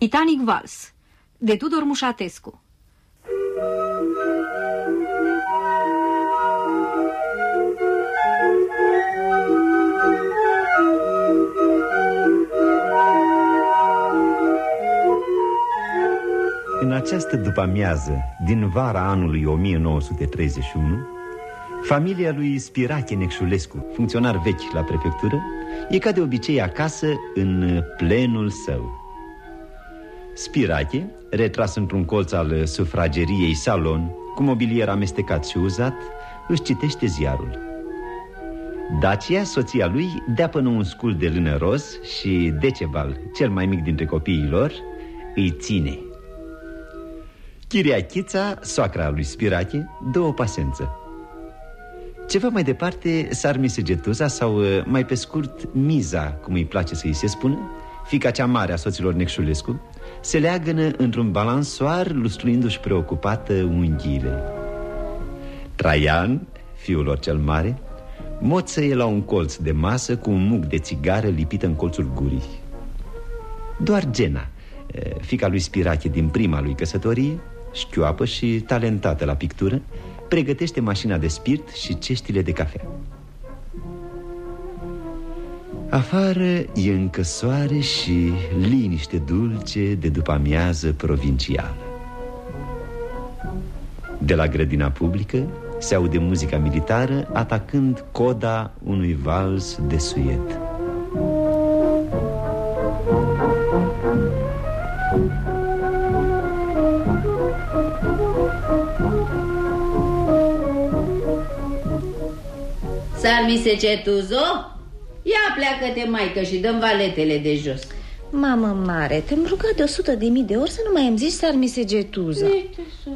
Titanic Vals de Tudor Mușatescu. În această după-amiază din vara anului 1931 Familia lui Spirache Necșulescu, funcționar vechi la prefectură E ca de obicei acasă în plenul său Spirache, retras într-un colț al sufrageriei salon Cu mobilier amestecat și uzat Își citește ziarul. Dacia, soția lui, dea până un scul de lână roz Și Decebal, cel mai mic dintre copiii lor, îi ține. Chiriachița, soacra lui Spirache, dă o pasență. Ceva mai departe, Sarmise Getuza sau, mai pe scurt, Miza, cum îi place să-i se spună Fica cea mare a soților Necșulescu Se leagănă într-un balansoar, lustruindu-și preocupată unghiile. Traian, fiul lor cel mare, moțăie la un colț de masă cu un muc de țigară lipită în colțul gurii. Doar Gena, fica lui Spirache din prima lui căsătorie șchioapă și talentată la pictură Pregătește mașina de spirit și ceștile de cafea Afară e încă soare și liniște dulce de după amiază provincială De la grădina publică se aude muzica militară atacând coda unui vals de suiet Sarmise Cetuzo? Ia pleacă-te, maică, și dăm valetele de jos. Mamă mare, te-am rugat de 100 de mii de ori să nu mai îmi zici sarmise getuza.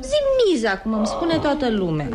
Zi miza, cum îmi spune toată lumea.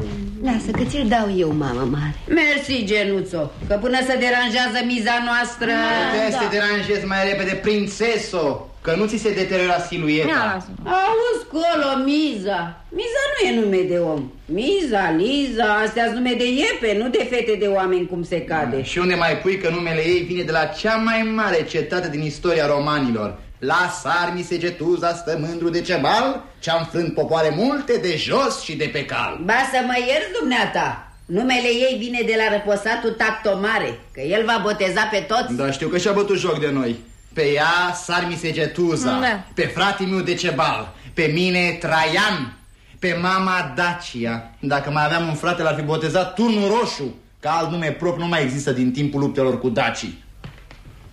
Lasă că ți-l dau eu, mamă mare. Mersi, Genuțo, că până să deranjează miza noastră Puteai da. să te deranjezi mai repede, prințeso Că nu ți se deteriora silueta. Auzi, colo, Miza. Miza nu e nume de om. Miza, Liza, astea sunt nume de iepe Nu de fete de oameni cum se cade. Și unde mai pui că numele ei vine de la cea mai mare cetate din istoria romanilor? La sarmi segetuza stă mândru de cebal Ce-a înfrânt popoare multe de jos și de pe cal. Ba să mă ierți, dumneata. Numele ei vine de la răposatul Tactomare Că el va boteza pe toți. Da, știu că și-a bătut joc de noi pe ea Sarmi Segetuza da. Pe fratele meu Decebal Pe mine Traian. Pe mama Dacia. Dacă mai aveam un frate l-ar fi botezat Turnul Roșu. Că alt nume propriu nu mai există din timpul luptelor cu dacii.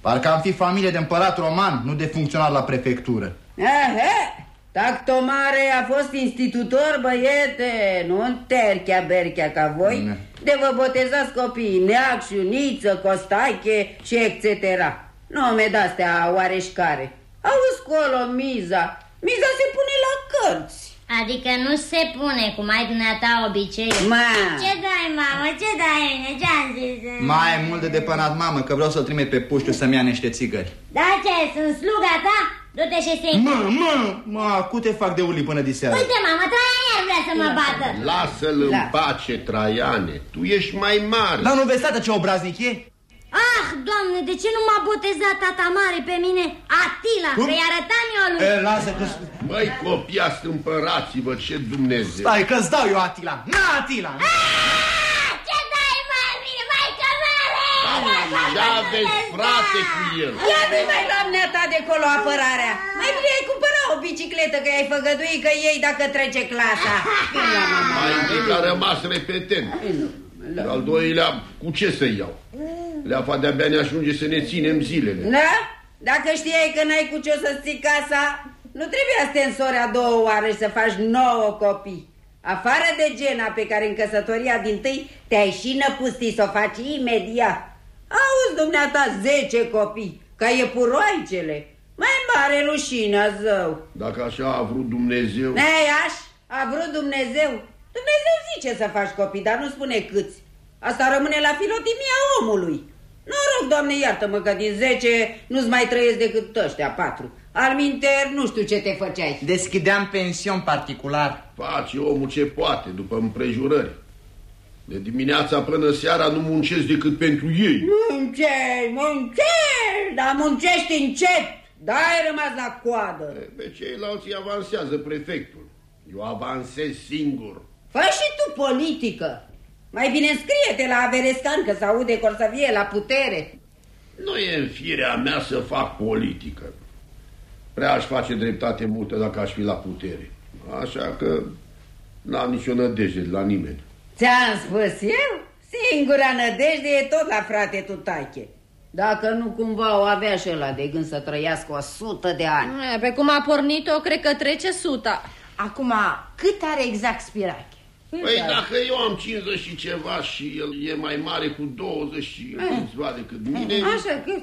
Parcă am fi familie de împărat roman Nu de funcționar la prefectură. Ehe, Tactomare a fost institutor, băiete. Nu în terchea berchea ca voi ne. De vă botezați copiii Neac, Niță, Costache și etc Nume de-astea oareșcare. Auzi colo, Miza. Miza se pune la cărți. Adică nu se pune, cum ai dumneata obicei. Ma. Ce dai, mamă, ce dai, ce-am zis? Mai mult de depănat, mamă, că vreau să-l trimit pe puștiu să-mi ia niște țigări. Da, ce, sunt sluga ta? Du-te și se Mă, mă, mă, cu te fac de uli până diseară. Uite, mamă, Traian vrea să mă bată. Lasă-l în da. pace, Traiane, tu ești mai mare. Dar nu vezi, tată, ce obraznic e? Ah, doamne, de ce nu m-a botezat tata mare pe mine? Atila, că-i arătam eu lui e, Lasă că... Măi, copiaș, stâmpărați-vă, ce Dumnezeu. Stai că-ți dau eu Atila, na Atila. Ah, Ce dai, mami, mai că mare! Da, vezi, frate cu el. Ia nu-i mai luam neata de colo apărarea. Mai bine ai cumpăra o bicicletă că ai făgădui că ei dacă trece clasa. Mai întâi că a rămas repetent da. Al doilea, cu ce să iau? Leafa de-abia ne ajunge să ne ținem zilele. Da? Dacă știai că n-ai cu ce să ții casa, nu trebuia să te însori a două oare să faci nouă copii. Afară de gena pe care în căsătoria din tâi te-ai și năpustit să o faci imediat. Auzi, dumneata, zece copii, ca iepuroaicele. Mai mare rușinea, zău. Dacă așa a vrut Dumnezeu... Ei, aș, a vrut Dumnezeu. Dumnezeu zice să faci copii, dar nu spune câți. Asta rămâne la filotimia omului. Noroc, doamne, iartă-mă că din zece nu-ți mai trăiesc decât ăștia patru. Alminter, nu știu ce te făceai. Deschideam pension particular. Face omul ce poate, după împrejurări. De dimineața până seara nu muncesc decât pentru ei. Muncești, muncești, dar muncești încet. Da, ai rămas la coadă. Pe ceilalți avansează prefectul. Eu avansez singur. Fă și tu politică. Mai bine scrie-te la Averescan că se aude că să fie la putere. Nu e în firea mea să fac politică. Prea aș face dreptate multă dacă aș fi la putere. Așa că n-am nicio nădejde de la nimeni. Ți-am spus eu? Singura nădejde e tot la frate Tutache. Dacă nu cumva o avea și ăla de gând să trăiască o sută de ani. Pe cum a pornit-o, cred că trece suta. Acum, cât are exact Spirache? Păi dacă eu am 50 și ceva și el e mai mare cu 20 și câțiva decât mine... Așa, cât?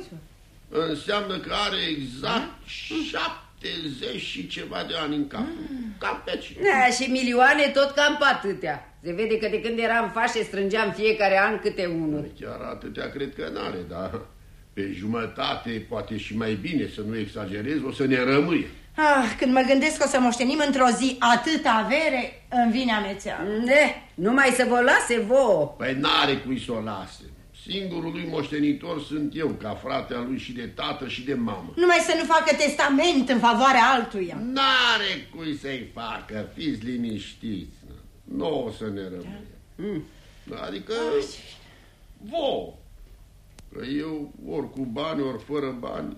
Înseamnă că are exact 70 și ceva de ani în cap. Cam pe aici. Da, și milioane tot cam pe atâtea. Se vede că de când eram fașe strângeam fiecare an câte unul. Chiar atâtea cred că n-are, dar pe jumătate, poate și mai bine, să nu exagerez, o să ne rămâie. Ah, când mă gândesc că o să moștenim într-o zi atâta avere, îmi vine amețeală. Ne, numai să vă lase vouă. Păi n-are cui să o lase. Singurul lui moștenitor sunt eu, ca fratea lui și de tată și de mamă. Numai să nu facă testament în favoarea altuia. N-are cui să-i facă, fiți liniștiți. Nu o să ne rămâie. Mm. Adică, vouă. Că eu, ori cu bani, ori fără bani,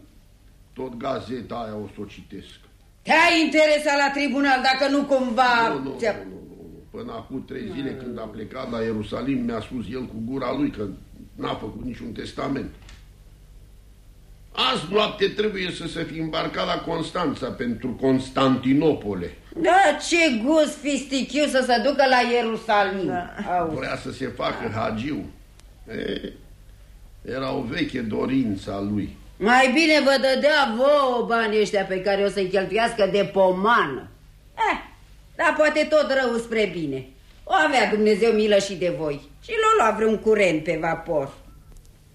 tot gazeta aia o să o citesc. Te-ai interesat la tribunal dacă nu cumva... Nu, nu, nu, nu, nu. Până acum trei zile când a plecat la Ierusalim mi-a spus el cu gura lui că n-a făcut niciun testament. Azi noapte trebuie să se fi îmbarcat la Constanța pentru Constantinopole. Da, ce gust fistichiu să se ducă la Ierusalim. Da. Vrea să se facă hagiu. E, era o veche dorință a lui. Mai bine vă dădea vouă banii ăștia pe care o să-i cheltuiască de pomană. Eh, dar poate tot rău spre bine. O avea Dumnezeu milă și de voi. Și l-o lua vreun curent pe vapor.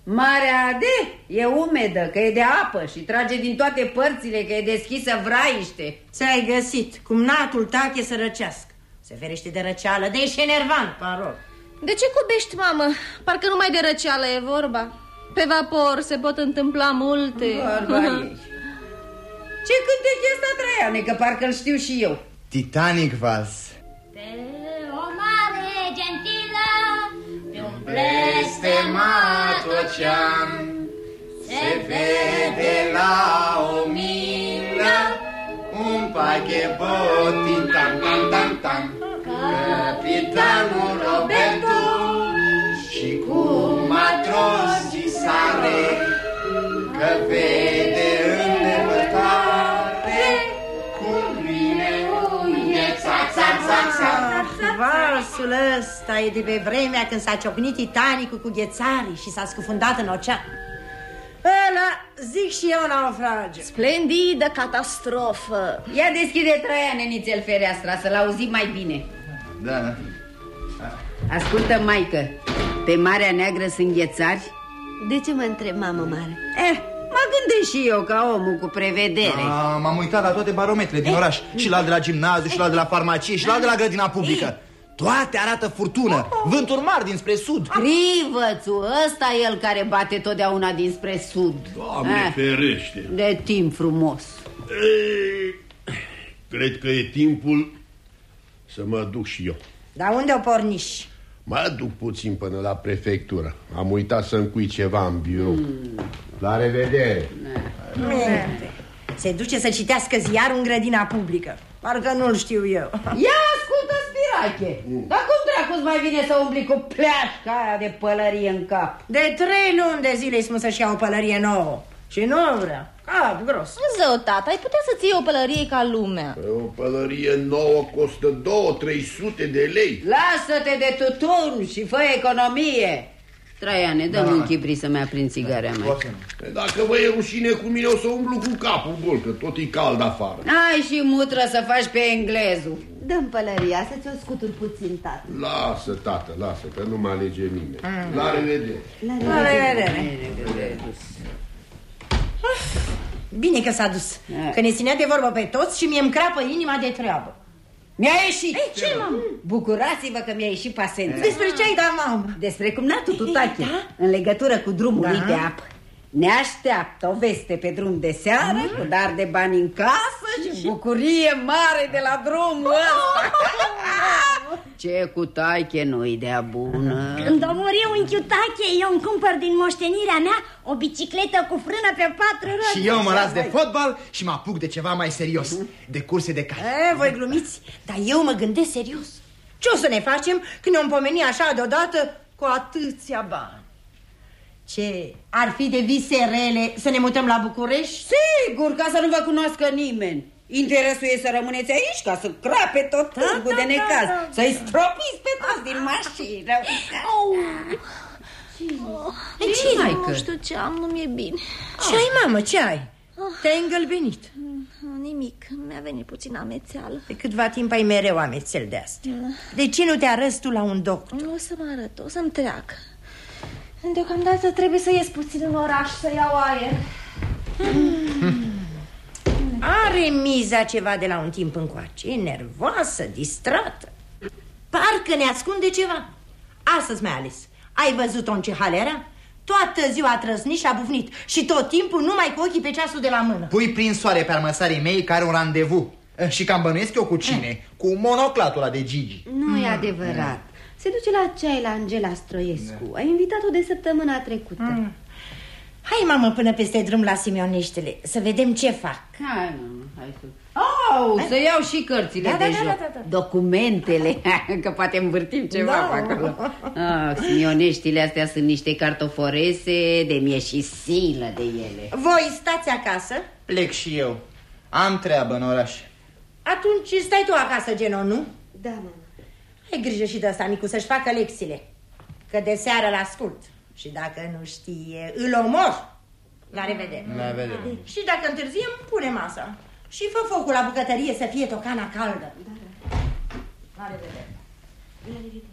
Marea de e umedă, că e de apă și trage din toate părțile, că e deschisă vraiște. Ți-ai găsit, cum natul tache să răcească. Se ferește de răceală, de ești enervant, parol. De ce cubești, mamă? Parcă numai de răceală e vorba. Pe vapor se pot întâmpla multe. Ce cântec e ăsta, Traiane, că parcă-l știu și eu. Titanic Vals. Pe o mare gentilă, pe un blestemat ocean, se vede la o milă un paghebot, tan, tan, tan, tan, capitanul Roberto matrosi sale, că vede în depărtare cum vine un Valsul ăsta e de pe vremea când s-a ciocnit Titanicul cu ghețarii și s-a scufundat în ocean. Ăla, zic și eu, naufrage. Splendidă catastrofă. Ia deschide Traiane nițel fereastra să-l auzim mai bine. Da. Ascultă, maică, pe Marea Neagră sunt ghețari? De ce mă întreb, mamă mare? Eh, mă gândesc și eu ca omul cu prevedere. M-am uitat la toate barometrele din oraș. Și la de la gimnaziu, și la de la farmacie, și la de la grădina publică. Toate arată furtună, vânturi mari dinspre sud. Crivățul, ăsta e el care bate totdeauna dinspre sud. Doamne eh, ferește. De timp frumos. Ei, Cred că e timpul să mă duc și eu. Dar unde o porniși? Mă duc puțin până la prefectură Am uitat să încui ceva în birou mm. La revedere Minte. Se duce să citească ziarul în grădina publică Parcă nu-l știu eu Ia ascultă, Spirache mm. Dar cum dracu mai vine să umbli cu pleașca aia de pălărie în cap? De trei luni de zile îi să-și ia o pălărie nouă Și nu vrea. Cap gros. Zău, tata, ai putea să-ți iei o pălărie ca lumea. O pălărie nouă costă două, trei sute de lei. Lasă-te de tutun și fă economie. Traiane, dă-mi da. un chibri să-mi aprind țigarea mai Dacă vă e rușine cu mine o să umblu cu capul gol Că tot e cald afară. Ai și mutră să faci pe englezul. Dăm pălăria să ți-o scuturi puțin, tată. Lasă, tată, lasă, că nu mă alege nimeni. Mm. La revedere. La revedere, La revedere. Bine că s-a dus da. Că ne ținea de vorbă pe toți și mie-mi crapă inima de treabă mi-a ieșit. Ei, ce, mamă? Bucurați-vă că mi-a ieșit pasența. Despre ce ai dat, mamă? Despre cum natul tutache, da? în legătură cu drumul da? de apă. Ne așteaptă o veste pe drum de seară mm. Cu dar de bani în casă Și bucurie mare de la drumul ăsta. Ce cu tache nu idea bună? Când o muri un chiutache Eu îmi cumpăr din moștenirea mea O bicicletă cu frână pe patru roți. Și eu mă las de fotbal și mă apuc de ceva mai serios De curse de cale e, Voi glumiți, dar eu mă gândesc serios. Ce o să ne facem când ne-om pomeni așa deodată Cu atâția bani ce? Ar fi de vise rele să ne mutăm la București? Sigur, ca să nu vă cunoască nimeni. Interesul e să rămâneți aici ca să crape tot da, târgul da, de necaz, da, da. să-i stropiți pe toți din mașină. Oh. Ce, ce ai, Nu știu ce am, nu mi-e bine. Ce ai, mamă, ce ai? Te-ai îngălbenit? Mm, nimic, mi-a venit puțin amețeală De câtva timp ai mereu amețel de astea da. De ce nu te arăți tu la un doctor? Nu o să mă arăt, o să-mi treacă Deocamdată trebuie să ies puțin în oraș să iau aer. Hmm. Are miza ceva de la un timp încoace. E nervoasă, distrată. Parcă ne ascunde ceva. Astăzi mai ales. Ai văzut-o în ce hal era? Toată ziua a trăsnit și a bufnit Și tot timpul numai cu ochii pe ceasul de la mână Pui prin soare pe armăsarii mei care un randevu Și cam bănuiesc eu cu cine? Eh. Cu monoclatul ăla de Gigi Nu mm. e adevărat se duce la ceai la Angela Stroiescu. Da. Ai invitat-o de săptămâna trecută. Mm. Hai, mamă, până peste drum la Simioneștele, să vedem ce fac. Hai, mamă, hai să... Oh, să iau și cărțile da, de da, joc. Da, da, da. Documentele, că poate învârtim ceva da. pe acolo. Oh, Simioneștile astea sunt niște cartoforese de mie și silă de ele. Voi stați acasă? Plec și eu. Am treabă în oraș. Atunci stai tu acasă, Geno, nu? Da, mamă. Ai grijă și de asta, Micu, să-și facă lecțiile. Că de seară la ascult. Și dacă nu știe, îl omor. La revedere. La revedere. Și dacă întârziem, pune masa. Și fă focul la bucătărie să fie tocana caldă. Da, da. La revedere. La revedere.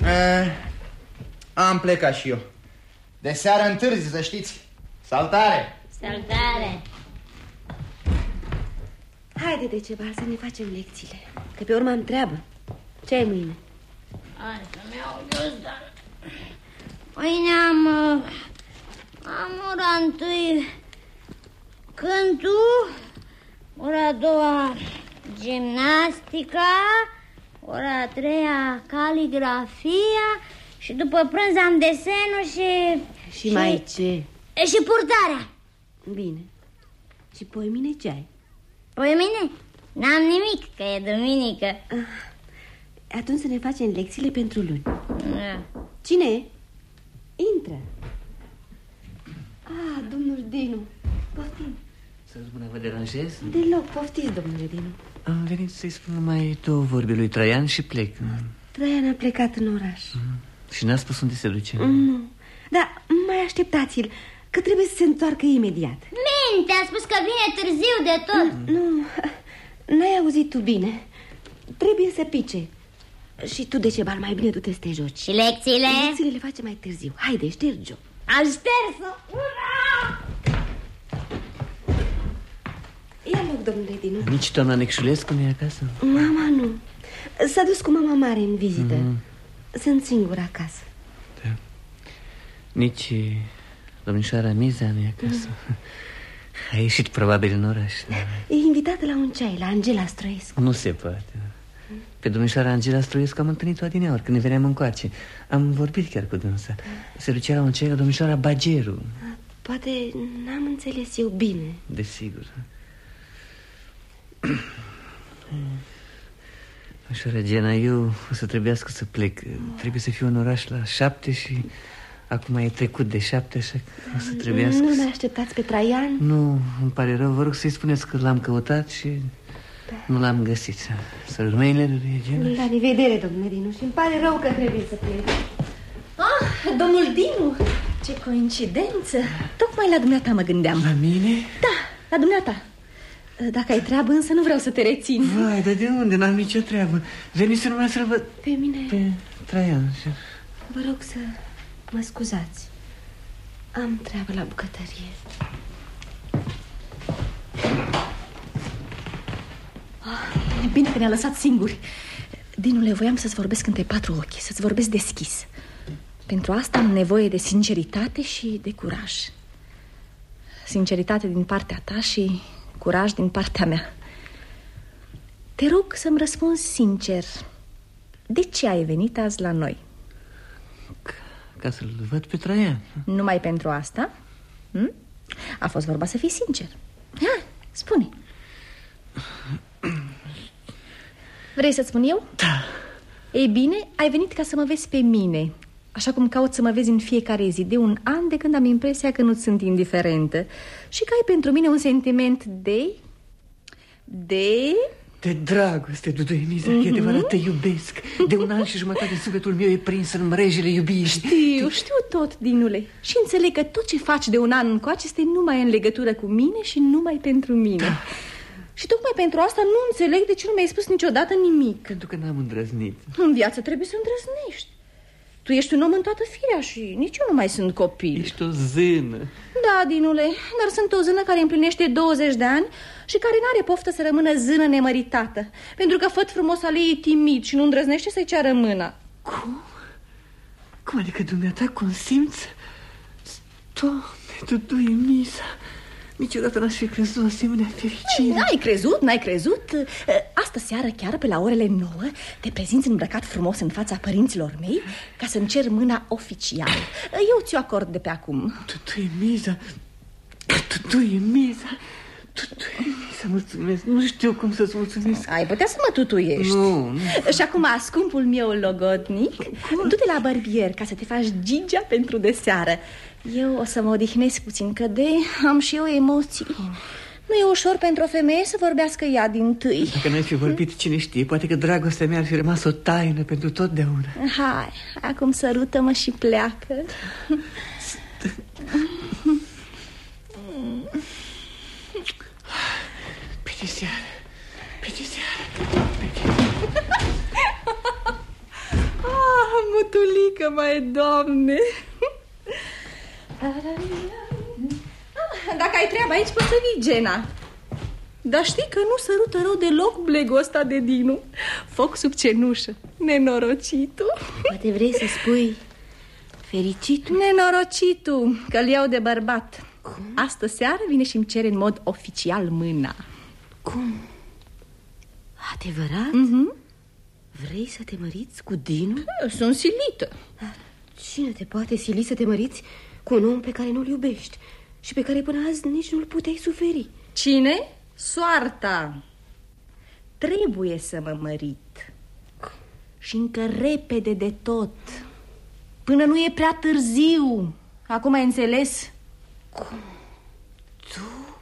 Eh, am plecat și eu. De seară întârzi, să știți. Saltare! Saltare! Haide de ceva să ne facem lecțiile. Că pe urmă am treabă. Ce ai mâine? Hai să-mi iau ghiozdan. Mâine am... Uh, am ora întâi cântul, ora a doua gimnastica, ora a treia caligrafia și după prânz am desenul și... Și, și mai ce? Și purtarea. Bine. Și poi mine ce ai? Poi mine? N-am nimic, că e duminică. Ah, atunci să ne facem lecțiile pentru luni. Da. Cine e? Intră. Ah, domnul Dinu. Poftim. Să spună, vă deranjez? Deloc, poftiți, domnule Dinu. Am venit să-i spun numai două vorbe lui Traian și plec. Traian a plecat în oraș. Mm. Și n-a spus unde se duce? Nu. Dar mai așteptați-l, că trebuie să se întoarcă imediat. Minte, a spus că vine târziu de tot. Mm. Nu, N-ai auzit tu bine. Trebuie să pice. Și tu, de ce bal mai bine tu te să te joci. Și lecțiile? Lecțiile le facem mai târziu. Haide, ștergi-o. Am șters-o. Ura! Ia loc, domnule Dinu. Nici doamna Necșulescu nu e acasă? Mama nu. S-a dus cu mama mare în vizită. Mm -hmm. Sunt singură acasă. Da. Nici domnișoara Miza nu e acasă. Mm. A ieșit probabil în oraș da. E invitată la un ceai, la Angela Stroiescu Nu se poate Pe domnișoara Angela Stroiescu am întâlnit-o adineaori Când ne veneam încoace. Am vorbit chiar cu dânsa Se ducea la un ceai la domnișoara Bageru. Poate n-am înțeles eu bine. Desigur. Domnișoara Gena, eu o să trebuiască să plec. Trebuie să fiu în oraș la șapte și Acum e trecut de șapte, așa că o să trebuiască Nu mai așteptați pe Traian? Nu, îmi pare rău, vă rog să-i spuneți că l-am căutat și da. Nu l-am găsit. Să mâinile lui Regina La revedere, domnule Dinu, și îmi pare rău că trebuie să plec. Ah, domnul Dinu, ce coincidență! Tocmai la dumneata mă gândeam. La mine? Da, la dumneata. Dacă ai treabă, însă nu vreau să te rețin. Vai, dar de unde? N-am nicio treabă. Venise numai să-l văd. Pe mine? Pe Traian Vă rog să Mă scuzați. Am treabă la bucătărie. Oh, e bine că ne-a lăsat singuri. Dinule, voiam să-ți vorbesc între patru ochi, să-ți vorbesc deschis. Pentru asta am nevoie de sinceritate și de curaj Sinceritate din partea ta și curaj din partea mea Te rog să-mi răspunzi sincer De ce ai venit azi la noi? Ca să-l văd pe Traian Numai pentru asta? Hm? A fost vorba să fii sincer Ha, spune Vrei să-ți spun eu? Da Ei bine, ai venit ca să mă vezi pe mine Așa cum caut să mă vezi în fiecare zi De un an de când am impresia că nu sunt indiferentă Și că ai pentru mine un sentiment de... De... De dragoste, Duduemiza, mm -hmm. e Mhm. adevărat, te iubesc De un an și jumătate sufletul meu e prins în mrejele iubirii Știu, știu tot, Dinule Și înțeleg că tot ce faci de un an încoace Este numai în legătură cu mine și numai pentru mine da. Și tocmai pentru asta nu înțeleg de ce nu mi-ai spus niciodată nimic. Pentru că n-am îndrăznit. În viață trebuie să îndrăznești. Tu ești un om în toată firea și nici eu nu mai sunt copil. Ești o zână. Da, Dinule, dar sunt o zână care împlinește 20 de ani Și care n-are poftă să rămână zână nemăritată Pentru că făt frumos al ei e timid și nu îndrăznește să-i ceară mâna. Cum? Cum adică dumneata consimți? Doamne, Duduemiza Niciodată n-aș fi crezut o asemenea fericire. N-ai crezut, n-ai crezut? Astă seară, chiar pe la orele 9 Te prezinți îmbrăcat frumos în fața părinților mei Ca să-mi cer mâna oficial. Eu ți-o acord de pe acum. Duduemiza Duduemiza Duduemiza, mulțumesc. Nu știu cum să-ți mulțumesc. Ai putea să mă tutuiești. Nu, nu. Și acum, scumpul meu logodnic. Du-te la barbier ca să te faci gigea pentru de seară Eu o să mă odihnesc puțin Că de am și eu emoții. Nu e ușor pentru o femeie să vorbească ea din tâi. Dacă n-ai fi vorbit, cine știe Poate că dragostea mea ar fi rămas o taină pentru totdeauna. Hai, acum sărută-mă și pleacă. Pe de seară Pe de seară Ah, mutulică, mai doamne Dacă ai treabă aici, poți să vii, Gena Dar știi că nu sărută rău deloc blegul ăsta de Dinu Foc sub cenușă Nenorocitul Poate vrei să spui fericitul? Nenorocitul, că-l iau de bărbat Cum? Astă seară vine și îmi cere în mod oficial mâna Cum? Adevărat? mm-hmm. Vrei să te măriți cu Dinu? Sunt silită Cine te poate sili să te măriți cu un om pe care nu-l iubești Și pe care până azi nici nu-l puteai suferi? Cine? Soarta Trebuie să mă mărit Și încă repede de tot Până nu e prea târziu Acum ai înțeles? Cum? Tu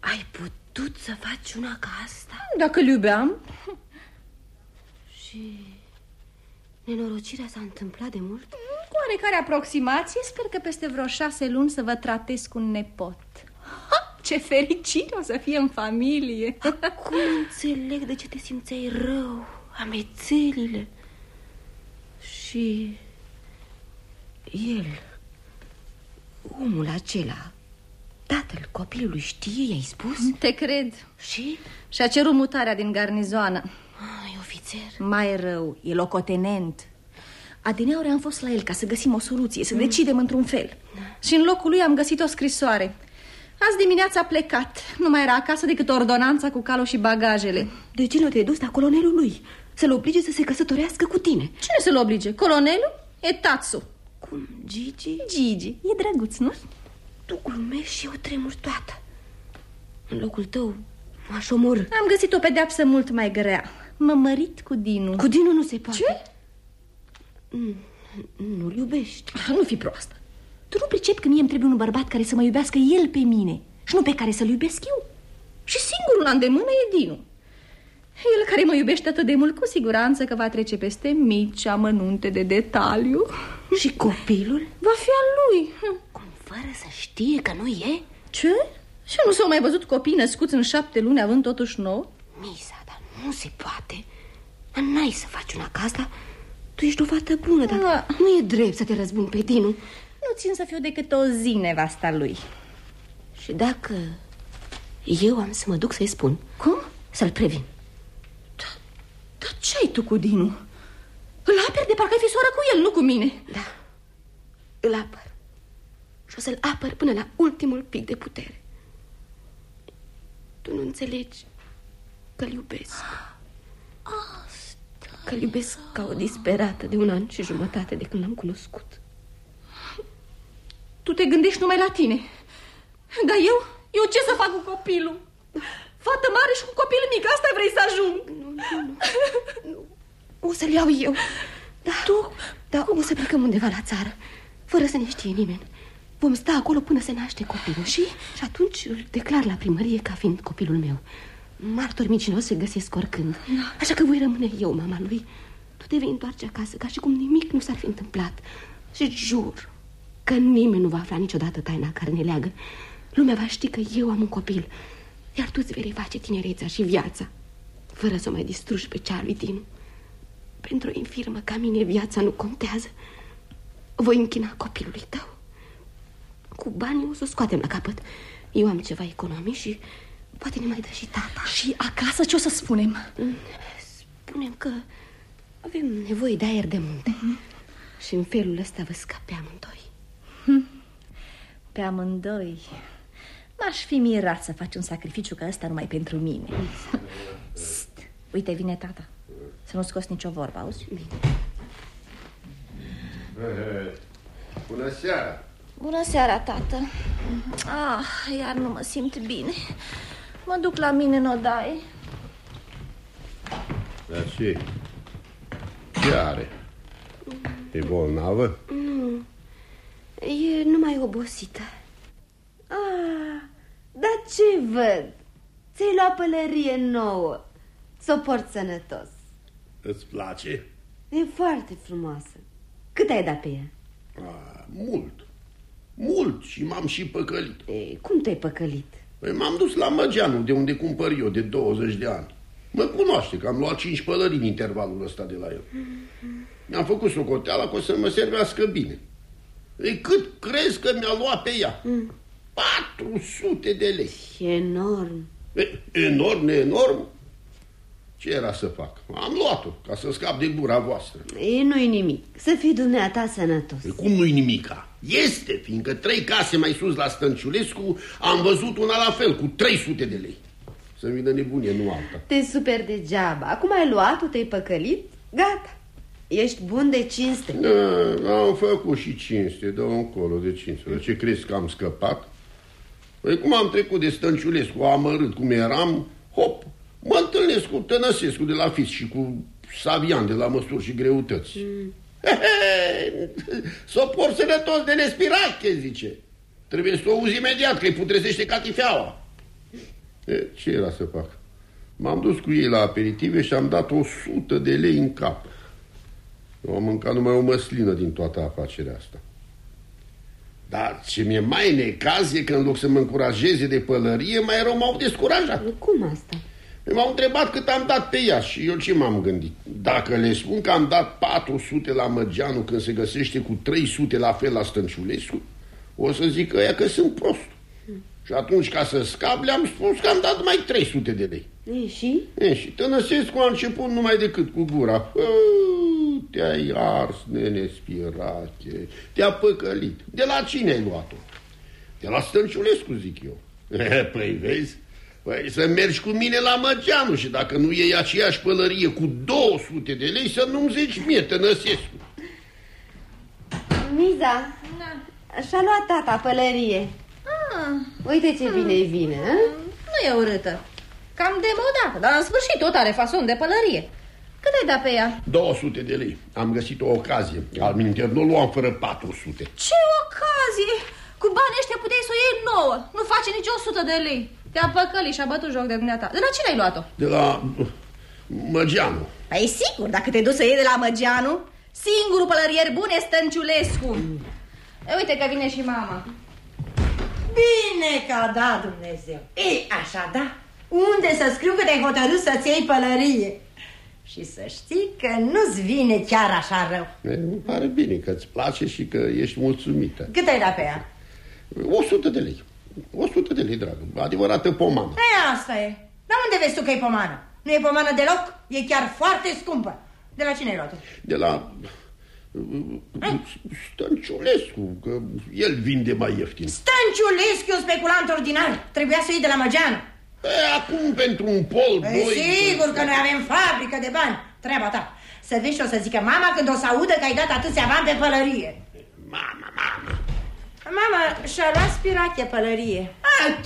ai putut să faci una ca asta? Dacă-l iubeam Și nenorocirea s-a întâmplat de mult? Cu oarecare aproximație. Sper că peste vreo șase luni să vă tratez cu un nepot. Ha, Ce fericire o să fie în familie. Acum înțeleg? De ce te simțeai rău? Amețelile. Și el Omul acela Tatăl copilului știe, i-ai spus? Te cred. Și? Și-a cerut mutarea din garnizoană. Ai, ofițer. Mai rău, e locotenent Adineauri am fost la el ca să găsim o soluție Să decidem într-un fel da. Și în locul lui am găsit o scrisoare Azi dimineața a plecat Nu mai era acasă decât ordonanța cu calul și bagajele De ce nu te-ai dus la colonelul lui? Să-l oblige să se căsătorească cu tine Cine să-l oblige? Colonelul? E Tatsu Cum, Gigi? Gigi, e drăguț, nu? Tu glumești și eu tremur toată În locul tău m-aș omor Am găsit o pedeapsă mult mai grea Mă mărit cu Dinu Cu Dinu nu se poate Ce? Nu-l iubești. Nu fi proastă. Tu nu pricep că mie îmi trebuie un bărbat care să mă iubească el pe mine Și nu pe care să-l iubesc eu? Și singurul la îndemână e Dinu. El care mă iubește atât de mult Cu siguranță că va trece peste mici amănunte de detaliu. Și copilul? Va fi al lui. Cum, fără să știe că nu e? Ce? Și nu s-au mai văzut copii născuți în șapte luni având totuși nouă? Misa, dar nu se poate. N-ai să faci una ca asta Tu ești o fată bună, dar Da. nu e drept să te răzbuni pe Dinu Nu țin să fiu decât o zi nevasta lui. Și dacă eu am să mă duc să-i spun Cum? Să-l previn. Dar ce ai tu cu Dinu? Îl aperi de parcă ai fi soră cu el, nu cu mine. Da, îl apăr. Și o să-l apăr până la ultimul pic de putere. Tu nu înțelegi că-l iubesc Că-l iubesc ca o disperată de un an și jumătate de când l-am cunoscut. Tu te gândești numai la tine. Dar eu, eu ce să fac cu copilul? Fată mare și cu copil mic, asta vrei să ajung? Nu, nu, nu, nu. O să-l iau eu. Da, Tu? Da, o să plecăm undeva la țară Fără să ne știe nimeni. Vom sta acolo până se naște copilul. Și, și atunci îl declar la primărie ca fiind copilul meu Martori mincinoși se găsesc oricând. Da. Așa că voi rămâne eu, mama lui. Tu te vei întoarce acasă ca și cum nimic nu s-ar fi întâmplat. Și jur că nimeni nu va afla niciodată taina care ne leagă. Lumea va ști că eu am un copil. Iar tu îți vei reface tinerețea și viața Fără să o mai distrugi pe cea lui Dinu. Pentru o infirmă ca mine viața nu contează. Voi închina copilului tău. Cu banii o să o scoatem la capăt. Eu am ceva economii și poate ne mai dă și tata. Și acasă ce o să spunem? Spunem că avem nevoie de aer de munte. Uh -huh. Și în felul ăsta vă scape amândoi. Pe amândoi. M-aș fi mirat să faci un sacrificiu ca ăsta numai pentru mine. Psst. Uite, vine tata. Să nu scoți nicio vorbă, auzi? Bine. Bună seara. Bună seara, tată. Ah, iar nu mă simt bine Mă duc la mine în odaie Dar ce? Ce are? E bolnavă? Nu E numai obosită Ah, dar ce văd? Ți-ai luat pălărie nouă Să o porți sănătos Îți place? E foarte frumoasă Cât ai dat pe ea? A, mult Mult și m-am și păcălit e, Cum te-ai păcălit? Păi m-am dus la Măgeanul de unde cumpăr eu de 20 de ani Mă cunoaște că am luat 5 pălării în intervalul ăsta de la el Mi-am făcut socoteala că o să mă servească bine Ei, cât crezi că mi-a luat pe ea? Mm. 400 de lei. Enorm. E, enorm, enorm? Ce era să fac? Am luat-o ca să scap de gura voastră. E, nu-i nimic. Să fii dumneata sănătos. E, cum nu-i nimica? Este, fiindcă trei case mai sus la Stănciulescu am văzut una la fel, cu 300 de lei. Să-mi vină nebunie, nu alta. Te super degeaba. Acum ai luat-o, te-ai păcălit, gata. Ești bun de cinste. Da, am făcut și cinste, dă încolo de cinste. De ce crezi că am scăpat? Păi cum am trecut de Stănciulescu, amărât cum eram, hop, mă întâlnesc cu Tănăsescu de la FIS și cu Savian de la Măsuri și Greutăți. Mm. S-o por sănătos de nespirache, zice. Trebuie să o auzi imediat, că-i putrezește catifeaua. E, ce era să fac? M-am dus cu ei la aperitive și am dat 100 de lei în cap. Eu am mâncat numai o măslină din toată afacerea asta. Dar ce mi-e mai necaz e că în loc să mă încurajeze de pălărie, mai rău m-au descurajat. Cum asta? M-au întrebat cât am dat pe ea și eu ce m-am gândit? Dacă le spun că am dat 400 la Măgeanu când se găsește cu 300 la fel la Stănciulescu, o să zic că ea că sunt prost. Hmm. Și atunci, ca să scap, le-am spus că am dat mai 300 de lei. E, și? E, și Tănăsescu a început numai decât cu gura. Te-ai ars, nene spirache, te-a păcălit. De la cine ai luat-o? De la Stănciulescu, zic eu. Păi vezi, păi să mergi cu mine la Măgeanu și dacă nu iei aceeași pălărie cu 200 de lei, să nu-mi zici mie, Tănăsescu. Miza, da. și-a luat tata pălărie. Ah. Uite ce bine mm. vine, a? Nu e urâtă. Cam demodată, dar în sfârșit tot are fason de pălărie. Cât ai dat pe ea? 200 de lei. Am găsit o ocazie. Al minter nu luam fără 400. Ce ocazie? Cu banii ăștia puteai să o iei nouă. Nu face nici 100 de lei. Te-a păcălit și a bătut joc de dumneata. De la cine ai luat-o? De la Măgeanu. Păi sigur, dacă te duci să iei de la Măgeanu, singurul pălărier bun e Stănciulescu. Mm. E, uite că vine și mama. Bine că a dat Dumnezeu. Ei, așa da. Unde să scriu că te-ai hotărât să-ți iei pălărie? Și să știi că nu-ți vine chiar așa rău. E, îmi pare bine că îți place și că ești mulțumită. Cât ai dat pe ea? 100 de lei. 100 de lei, dragă. Adevărată pomană. E, asta e. Dar unde vezi tu că e pomană? Nu e pomană deloc? E chiar foarte scumpă. De la cine ai luat-o? De la... Stănciulescu, că el vinde mai ieftin. Stănciulescu e un speculant ordinar. Trebuia să iei de la Măgeanu. E, acum pentru un pol, E, doi... sigur că noi avem fabrică de bani. Treaba ta. Să vezi și o să zică mama când o să audă că ai dat atâția bani pe pălărie. Mama, mama. Mama, și-a luat spirache pălărie.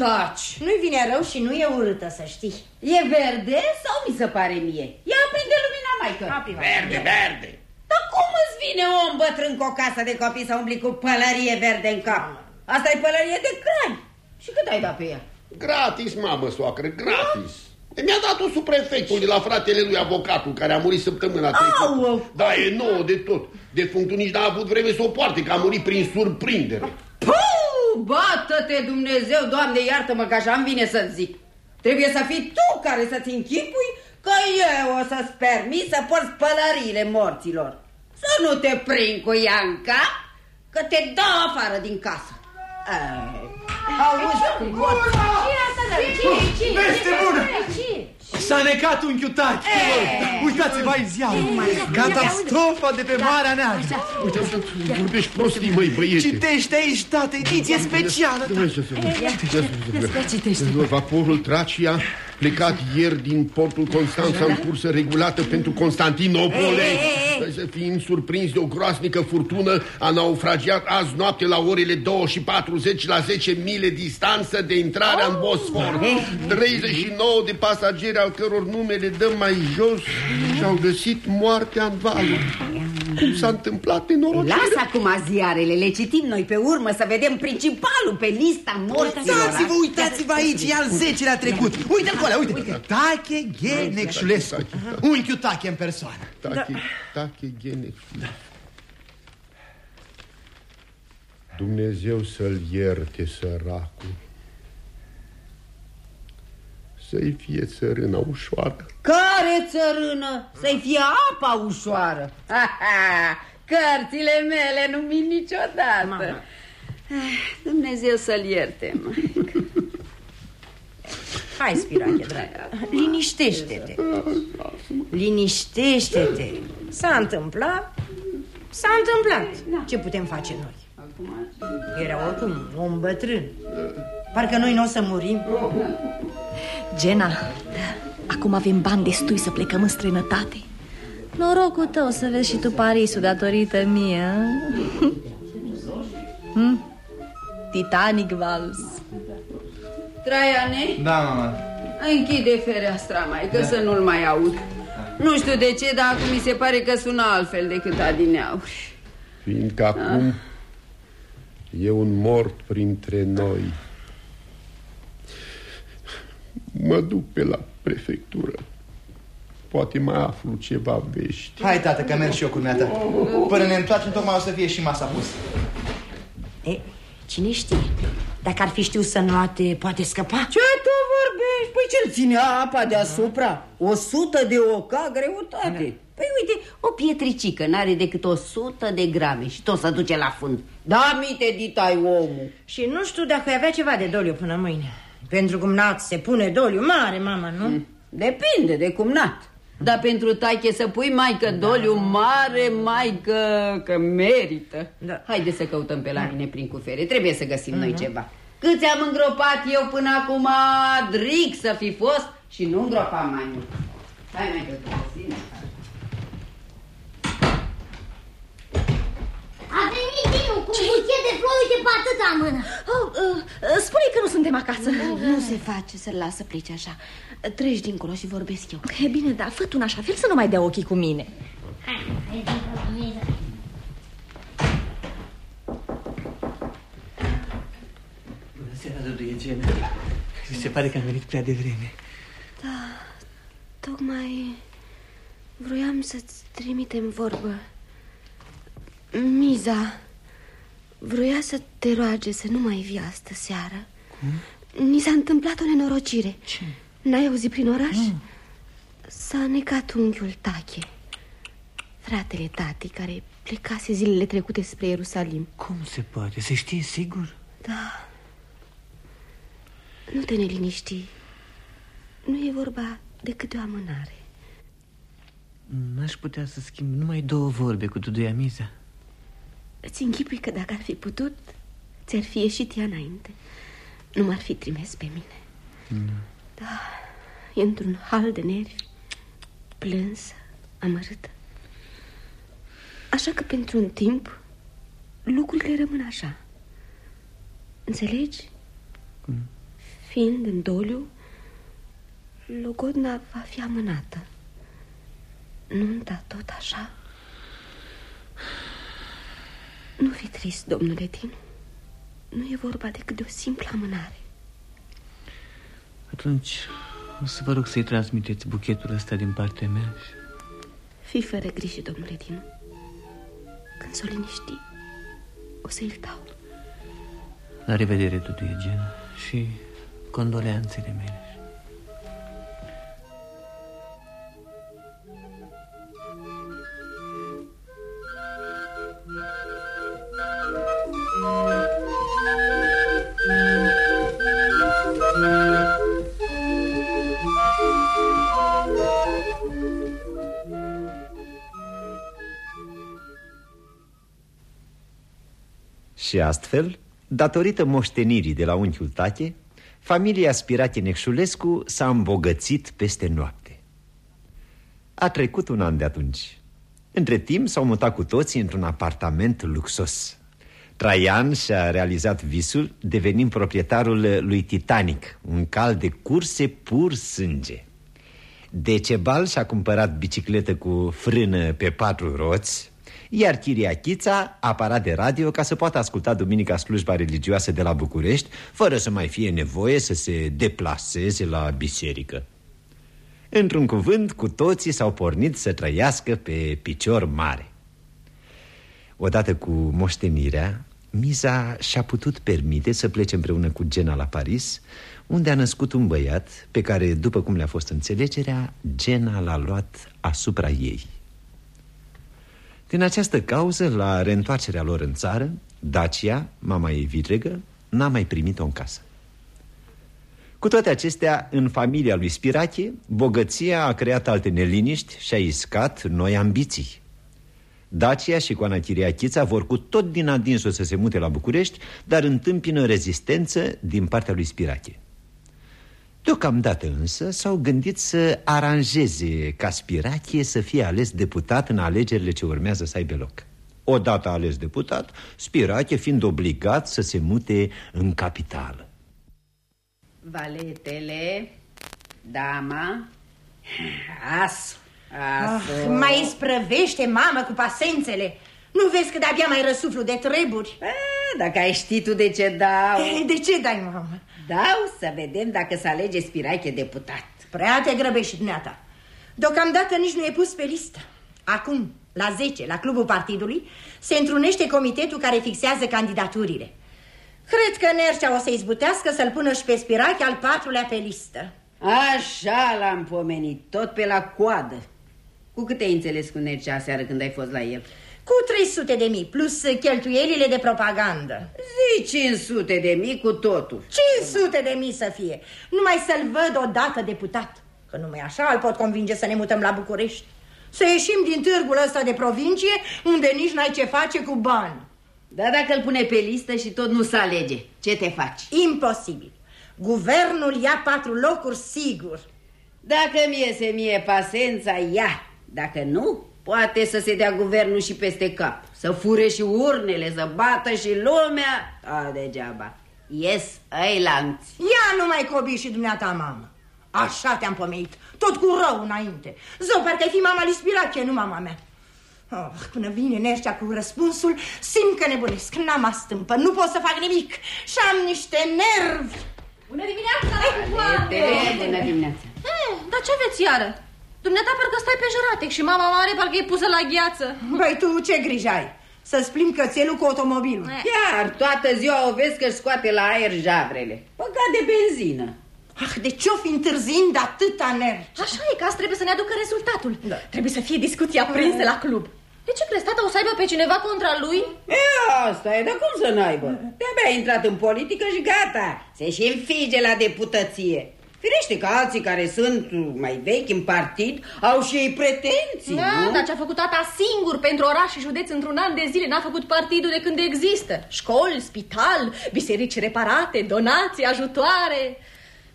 Taci! Nu-i vine rău și nu e urâtă, să știi. E verde sau mi se pare mie? Ia aprinde lumina, maică. Verde, verde. Dar cum îți vine om bătrân cu o casă de copii să umbli cu pălărie verde în cap? Asta e pălărie de crani. Și cât ai dat pe ea? Gratis, mamă, soacră, gratis. Mi-a dat-o suprefectul de la fratele lui avocatul care a murit săptămâna trecută. Da, e nouă de tot. Defunctul nici n-a avut vreme să o poarte, că a murit prin surprindere. Puh, bată-te Dumnezeu, Doamne, iartă-mă că așa îmi vine să zic. Trebuie să fii tu care să-ți închipui că eu o să-ți permis să porți pălăriile morților. Să nu te prind cu ea în cap, că te dau afară din casă. Ai, auzi, Ce asta, dar? Ce? Ce? Veste Ce? bună! Ce? S-a necat unchiul Taci! Uitați-vă aici ziarul! Catastrofa de pe Marea Neagră! Uite, uite, vorbești prostii, măi, băiete. Citește aici, tată, ediție specială! Da, să se- Vaporul Tracia, plecat ieri din portul Constanța în cursă regulată pentru Constantinopole, să fiind surprins de o groasnică furtună, a naufragiat azi noapte la orele 2 și 40 la 10 mile distanță de intrarea în Bosfor. 39 de pasageri al căror nume le dăm mai jos și-au găsit moartea în valuri. Cum s-a întâmplat nenorocire? Lasă acum ziarele, le citim noi pe urmă să vedem principalul pe lista morților. Uitați-vă, uitați-vă aici, e al 10-lea trecut. Uite acolo, uite. Tache Ghenexulescu. Unchiul Tache în persoană. Tache, tache Ghenex. Dumnezeu să-l ierte, săracul. Să-i fie țărâna ușoară. Care țărână? Să-i fie apa ușoară. Ha, ha, Cărțile mele nu mint niciodată. Ah, Dumnezeu să-l ierte, mă. Hai, spirache, dragă. Liniștește-te. Liniștește-te. S-a întâmplat? S-a întâmplat. Ce putem face noi? Era oricum un om bătrân. Parcă noi nu o să murim. Gena, acum avem bani destui să plecăm în străinătate. Norocul tău să vezi și tu Parisul datorită mie. a? hm? Titanic Vals. Traiane, Da, mama. închide fereastra, mai, că să nu-l mai aud. Nu știu de ce, dar acum mi se pare că sună altfel decât adineauri. Fiindcă acum e un mort printre noi. Mă duc pe la prefectură. Poate mai aflu ceva vești. Hai, tată, că merg și eu cu dumneata. Până ne întoarcem, tocmai o să fie și masa pusă. E, cine știe? Dacă ar fi știut să noate, poate scăpa. Ce tu vorbești? Păi ce-l ține apa deasupra? O sută de oca greutate. Păi uite, o pietricică n-are decât o sută de grame și tot să duce la fund. Da, mite, ditai omul. Și nu știu dacă ai avea ceva de doliu până mâine. Pentru cumnat se pune doliu mare, mama, nu? Depinde de cumnat. Dar pentru tache să pui maică doliu mare, maică, că merită. Da. Haide să căutăm pe la mine prin cufere, trebuie să găsim noi ceva. Câți am îngropat eu până acum, dric să fi fost și nu îngropam mai mult. Hai mai că găsim. A venit Dinu cu un buchet de flori, uite pe atâta în mână. Oh, uh, uh, spune că nu suntem acasă. Nu se face să-l lasă plece așa. Treci dincolo și vorbesc eu. E bine, dar fă tu în așa fel să nu mai dea ochii cu mine. Hai, hai, dincolo, Miza. Bună seara, domnule Gena. Mi se pare că am venit prea devreme. Da, tocmai vroiam să-ți trimitem vorbă. Miza vroia să te roage să nu mai vii astă seară. Cum? Ni s-a întâmplat o nenorocire. Ce? N-ai auzit prin oraș? S-a necat unchiul Tache Fratele tati care plecase zilele trecute spre Ierusalim Cum se poate? Se știe sigur? Da Nu te neliniști Nu e vorba decât de o amânare N-aș putea să schimb numai două vorbe cu Duduia Miza Îți închipui că dacă ar fi putut Ți-ar fi ieșit ea înainte. Nu m-ar fi trimis pe mine. Da, da e într-un hal de nervi Plânsă, amărâtă Așa că pentru un timp Lucrurile rămân așa. Înțelegi? Cum? Fiind în doliu Logodna va fi amânată. Nunta tot așa Nu fi trist, domnule Tinu Nu e vorba decât de o simplă amânare. Atunci o să vă rog să-i transmiteți buchetul ăsta din partea mea. Și... Fii fără grijă, domnule Tinu Când s-o liniști O să-i dau. La revedere, Dudu Eugen Și condoleanțele mele Și astfel, datorită moștenirii de la unchiul Tache, familia Spirache Necșulescu s-a îmbogățit peste noapte. A trecut un an de atunci. Între timp s-au mutat cu toții într-un apartament luxos. Traian și-a realizat visul devenind proprietarul lui Titanic, un cal de curse pur sânge. Decebal și-a cumpărat bicicletă cu frână pe patru roți, iar Chiriachița aparat de radio ca să poată asculta duminica slujba religioasă de la București, fără să mai fie nevoie să se deplaseze la biserică. Într-un cuvânt, cu toții s-au pornit să trăiască pe picior mare. Odată cu moștenirea, Miza și-a putut permite să plece împreună cu Gena la Paris, unde a născut un băiat pe care, după cum le-a fost înțelegerea, Gena l-a luat asupra ei. Din această cauză, la reîntoarcerea lor în țară, Dacia, mama ei vitregă, n-a mai primit-o în casă. Cu toate acestea, în familia lui Spirache, bogăția a creat alte neliniști și a iscat noi ambiții. Dacia și Coana Chiriachița vor cu tot din adinsul să se mute la București, dar întâmpină rezistență din partea lui Spirache. Deocamdată însă s-au gândit să aranjeze ca Spirache să fie ales deputat în alegerile ce urmează să aibă loc. Odată ales deputat, Spirache fiind obligat să se mute în capitală. Valetele, dama, asu, asu. Ah, mai sprăvește, mamă, cu pasențele. Nu vezi că de-abia mai răsuflu de treburi? A, dacă ai ști tu de ce dau. De ce dai, mamă? Dau să vedem dacă se alege Spirache deputat. Prea te grăbești, dumneata. Deocamdată nici nu e pus pe listă. Acum, la 10, la clubul partidului, se întrunește comitetul care fixează candidaturile. Cred că Nercea o să izbutească să-l pună și pe Spirache al patrulea pe listă. Așa l-am pomenit, tot pe la coadă. Cu câte ai înțeles cu Nercea seară când ai fost la el? Cu 300 de mii, plus cheltuielile de propagandă. Zi 500 de mii cu totul. 500 de mii să fie. Numai să-l văd odată deputat. Că numai așa îl pot convinge să ne mutăm la București. Să ieșim din târgul ăsta de provincie, unde nici n-ai ce face cu bani. Dar dacă îl pune pe listă și tot nu se alege, ce te faci? Imposibil. Guvernul ia patru locuri sigur. Dacă mi iese mie pasența, ia. Dacă nu, poate să se dea guvernul și peste cap. Să fure și urnele, să bată și lumea. A, degeaba. Ies ai lanți. Ia nu mai cobi și dumneata, mamă. Așa te-am pomenit, tot cu rău înainte. Zău, parcă ai fi mama lui Spirache, nu mama mea. Oh, până vine Nercea cu răspunsul, simt că nebunesc, n-am astâmpă, nu pot să fac nimic și am niște nervi. Bună dimineața! Bună dimineața! Eh, dar ce aveți iară? Dumneata parcă stai pe jăratec și mama mare parcă e pusă la gheață. Băi, tu ce grijă ai? Să-ți plimbi cățelul cu automobilul. Eh. Chiar toată ziua o vezi că scoate la aer javrele. Păcat de benzină. Ah, de ce-o fi întârziind atâta nervi? Așa e, că azi trebuie să ne aducă rezultatul. Da. Trebuie să fie discuții aprinse la club. De ce crezi, tata o să aibă pe cineva contra lui? E, asta e, dar cum să n-aibă? De-abia a intrat în politică și gata. Se și înfige la deputăție. Firește că alții care sunt mai vechi în partid au și ei pretenții, Da, nu? dar ce-a făcut tata singur pentru oraș și județ într-un an de zile n-a făcut partidul de când există. Școli, spital, biserici reparate, donații, ajutoare.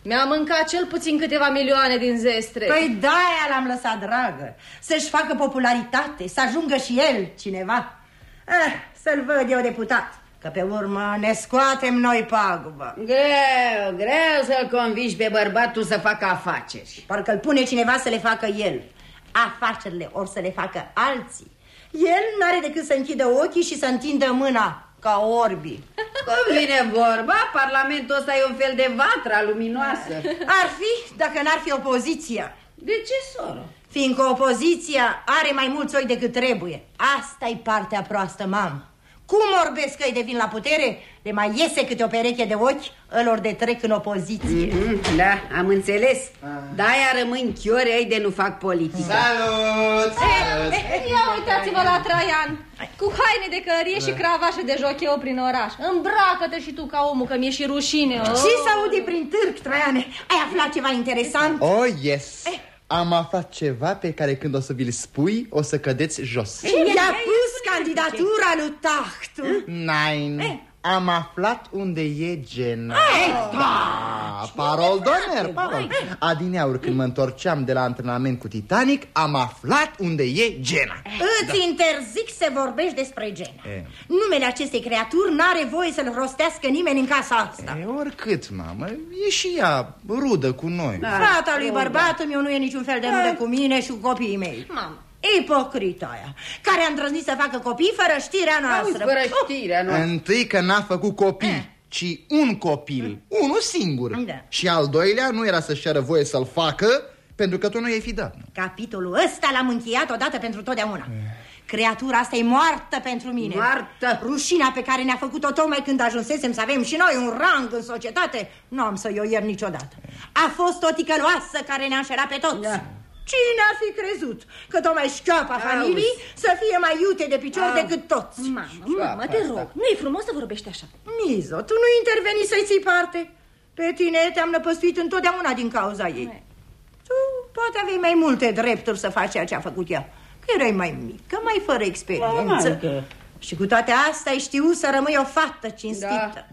Mi-a mâncat cel puțin câteva milioane din zestre. Păi de-aia l-am lăsat dragă Să-și facă popularitate, să ajungă și el cineva eh, Să-l văd eu deputat Că pe urmă ne scoatem noi pagubă. Greu, greu să-l convingi pe bărbatul să facă afaceri. Parcă îl pune cineva să le facă el. Afacerile or să le facă alții. El n-are decât să închidă ochii și să întindă mâna ca orbi Cum vine vorba, parlamentul ăsta e un fel de vatra luminoasă. Ar fi dacă n-ar fi opoziția. De ce, soră? Fiindcă opoziția are mai mulți oi decât trebuie. Asta-i partea proastă, mamă Cum orbesc căi de vin la putere, le mai iese câte o pereche de ochi ălor de trec în opoziție Mm, da, am înțeles. De-aia rămân chiori ai de nu fac politică. Salut! Salut! Ia uitați-vă la Traian Cu haine de cărie și cravașe de jocheu prin oraș Îmbracă-te și tu ca omul, că mi-e și rușine oh. Și să aude prin târg, Traiane Ai aflat ceva interesant? Oh, yes! Am aflat ceva pe care când o să vi-l spui, o să cădeți jos. I-a pus candidatura lui Tahtu Nine. Am aflat unde e Gena. Da, parol doner, parol. Adineauri, când mă întorceam de la antrenament cu Titanic, am aflat unde e Gena. Îți interzic să vorbești despre Gena E. Numele acestei creaturi n-are voie să-l rostească nimeni în casa asta E, oricât, mamă, e și ea rudă cu noi. Da. Fata lui bărbatul meu nu e niciun fel de rudă cu mine și cu copiii mei Mamă. Ipocrita aia Care a îndrăznit să facă copii fără știrea noastră Fără știrea noastră. Întâi că n-a făcut copii, ci un copil, unul singur. Da. Și al doilea nu era să-și ceară voie să-l facă, pentru că tu nu i-ai fi dat. Capitolul ăsta l-am încheiat odată pentru totdeauna Creatura asta e moartă pentru mine Moartă. Rușinea pe care ne-a făcut-o tocmai când ajunsesem să avem și noi un rang în societate Nu am să-i o iert niciodată A fost o ticăloasă care ne-a înșelat pe toți Da. Cine ar fi crezut că tocmai șchioapa familiei să fie mai iute de picior decât toți? Mamă, mamă, te rog, nu e frumos să vorbești așa? Mizo, tu nu interveni să-i ții parte. Pe tine te-am năpăstuit întotdeauna din cauza ei. Tu poate aveai mai multe drepturi să faci ceea ce a făcut ea Că erai mai mică, mai fără experiență. Normal că- Și cu toate astea ai știut să rămâi o fată cinstită.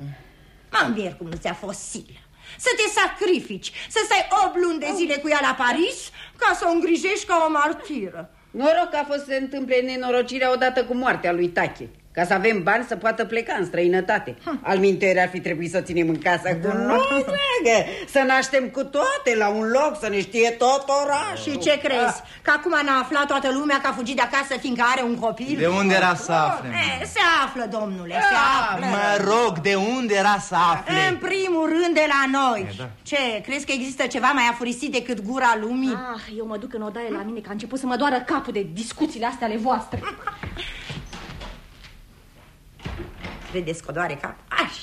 Da. Mă mir cum nu ți-a fost silă. Să te sacrifici, să stai 8 luni de zile cu ea la Paris Ca să o îngrijești ca o martiră Noroc că a fost să se întâmple nenorocirea odată cu moartea lui Tache. Ca să avem bani să poată pleca în străinătate. Al mintere ar fi trebuit să o ținem în casa cu noi, dragă. Să naștem cu toate la un loc, să ne știe tot orașul. Și ce crezi? Că acum n-a aflat toată lumea că a fugit de acasă fiindcă are un copil? De unde era să afle? E, se află, domnule, se află Mă rog, de unde era să afle? În primul rând de la noi Ce, crezi că există ceva mai afurisit decât gura lumii? Ah, eu mă duc în odaie la mine că a început să mă doară capul de discuțiile astea ale voastre Credeți că o doare cap? Aș,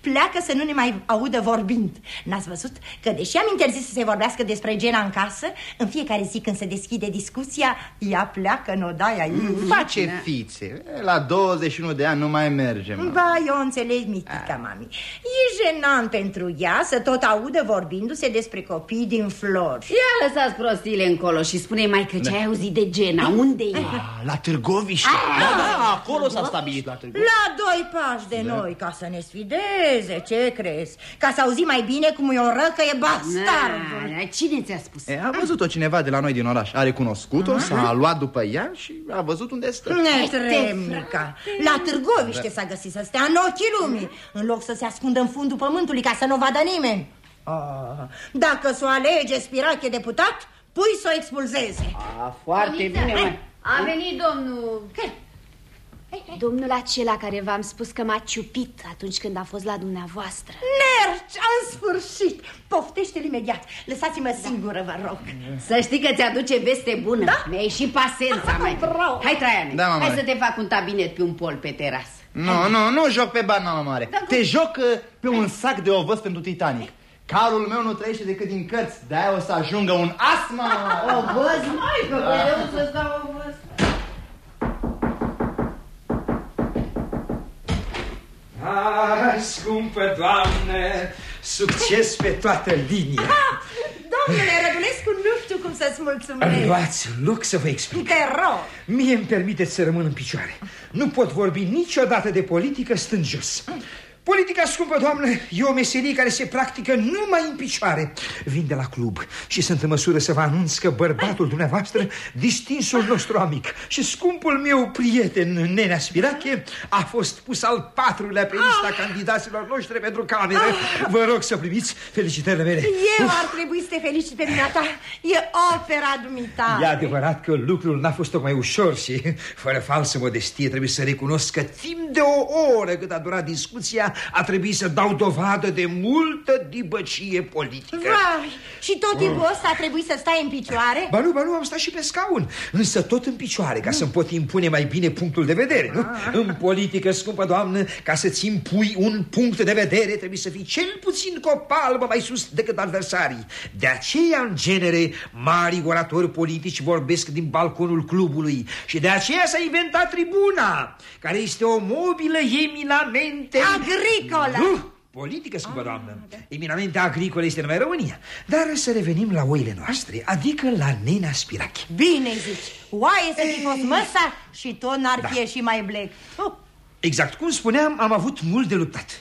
pleacă să nu ne mai audă vorbind N-ați văzut că deși am interzis să se vorbească despre Gena în casă În fiecare zi când se deschide discuția Ea pleacă în odaia ei Face fițe. La 21 de ani nu mai mergem. Ba, eu înțeleg, mitica mami E jenant pentru ea să tot audă vorbindu-se despre copii din flori Ia lăsați prostiile încolo și spune mai că ce ai auzit de Gena, unde e? La Târgoviște. Da, da, acolo s-a stabilit la Târgoviște. La doi pași de noi, ca să ne sfideze, ce crezi? Ca să auzi mai bine cum e o răcă e bastardul Na, Cine ți-a spus? E, a văzut-o cineva de la noi din oraș. A recunoscut-o, s-a luat după ea și a văzut unde stă. Netremnica La Târgoviște s-a găsit să stea în ochii lumii În loc să se ascundă în fundul pământului ca să nu o vadă nimeni ah, Dacă s-o alege spirache deputat, pui să o expulzeze A, foarte bine, mai. A venit domnul... Domnul acela care v-am spus că m-a ciupit atunci când a fost la dumneavoastră. Nerci, în sfârșit Poftește-l imediat Lăsați-mă singură, vă rog Să știi că ți-aduce veste bună. Da? Mi-ai și pasența, mai. Bravo. Hai, Traiane, Da, mamă. hai să te fac un tabinet pe un pol pe terasă. Nu, nu, nu joc pe bani, mama mare. Te joc uh, pe un sac de ovăz pentru Titanic. Calul meu nu trăiește decât din cărți, de-aia o să ajungă un as, mama. O văz, mai, că vreau să stau o Ah, scumpă doamnă, succes pe toată linia. Domnule Rădulescu, nu știu cum să-ți mulțumesc. Luați loc să vă explic. Te rog. Mie îmi permiteți să rămân în picioare. Nu pot vorbi niciodată de politică stând jos Politica scumpă, doamnă, e o meserie care se practică numai în picioare. Vin de la club și sunt în măsură să vă anunț că bărbatul dumneavoastră, distinsul nostru amic și scumpul meu prieten, Nenea Spirache, a fost pus al patrulea pe lista candidaților noștri pentru cameră. Vă rog să primiți felicitările mele. Eu ar trebui să te felicit pe dumneata. E opera dumitare. E adevărat că lucrul n-a fost tocmai ușor și, fără falsă modestie, trebuie să recunosc că timp de o oră cât a durat discuția, a trebuit să dau dovadă de multă dibăcie politică. Vai, și tot timpul oh. ăsta a trebuit să stai în picioare? Ba nu, ba nu, am stat și pe scaun, însă tot în picioare, ca să-mi pot impune mai bine punctul de vedere, nu? Ah. În politică, scumpă doamnă, ca să-ți impui un punct de vedere, trebuie să fii cel puțin cu o palmă mai sus decât adversarii. De aceea, în genere, mari oratori politici vorbesc din balconul clubului și de aceea s-a inventat tribuna, care este o mobilă eminamente... Agri agricolă! Nu! Politică, scumpă ah, doamnă. Da. Eminamente agricolă este numai România. Dar să revenim la oile noastre, adică la Nena Spirache. Bine zici. Oaie să fi fost măsa și tot n-ar da. fi și mai blec. Uh. Exact, cum spuneam, am avut mult de luptat.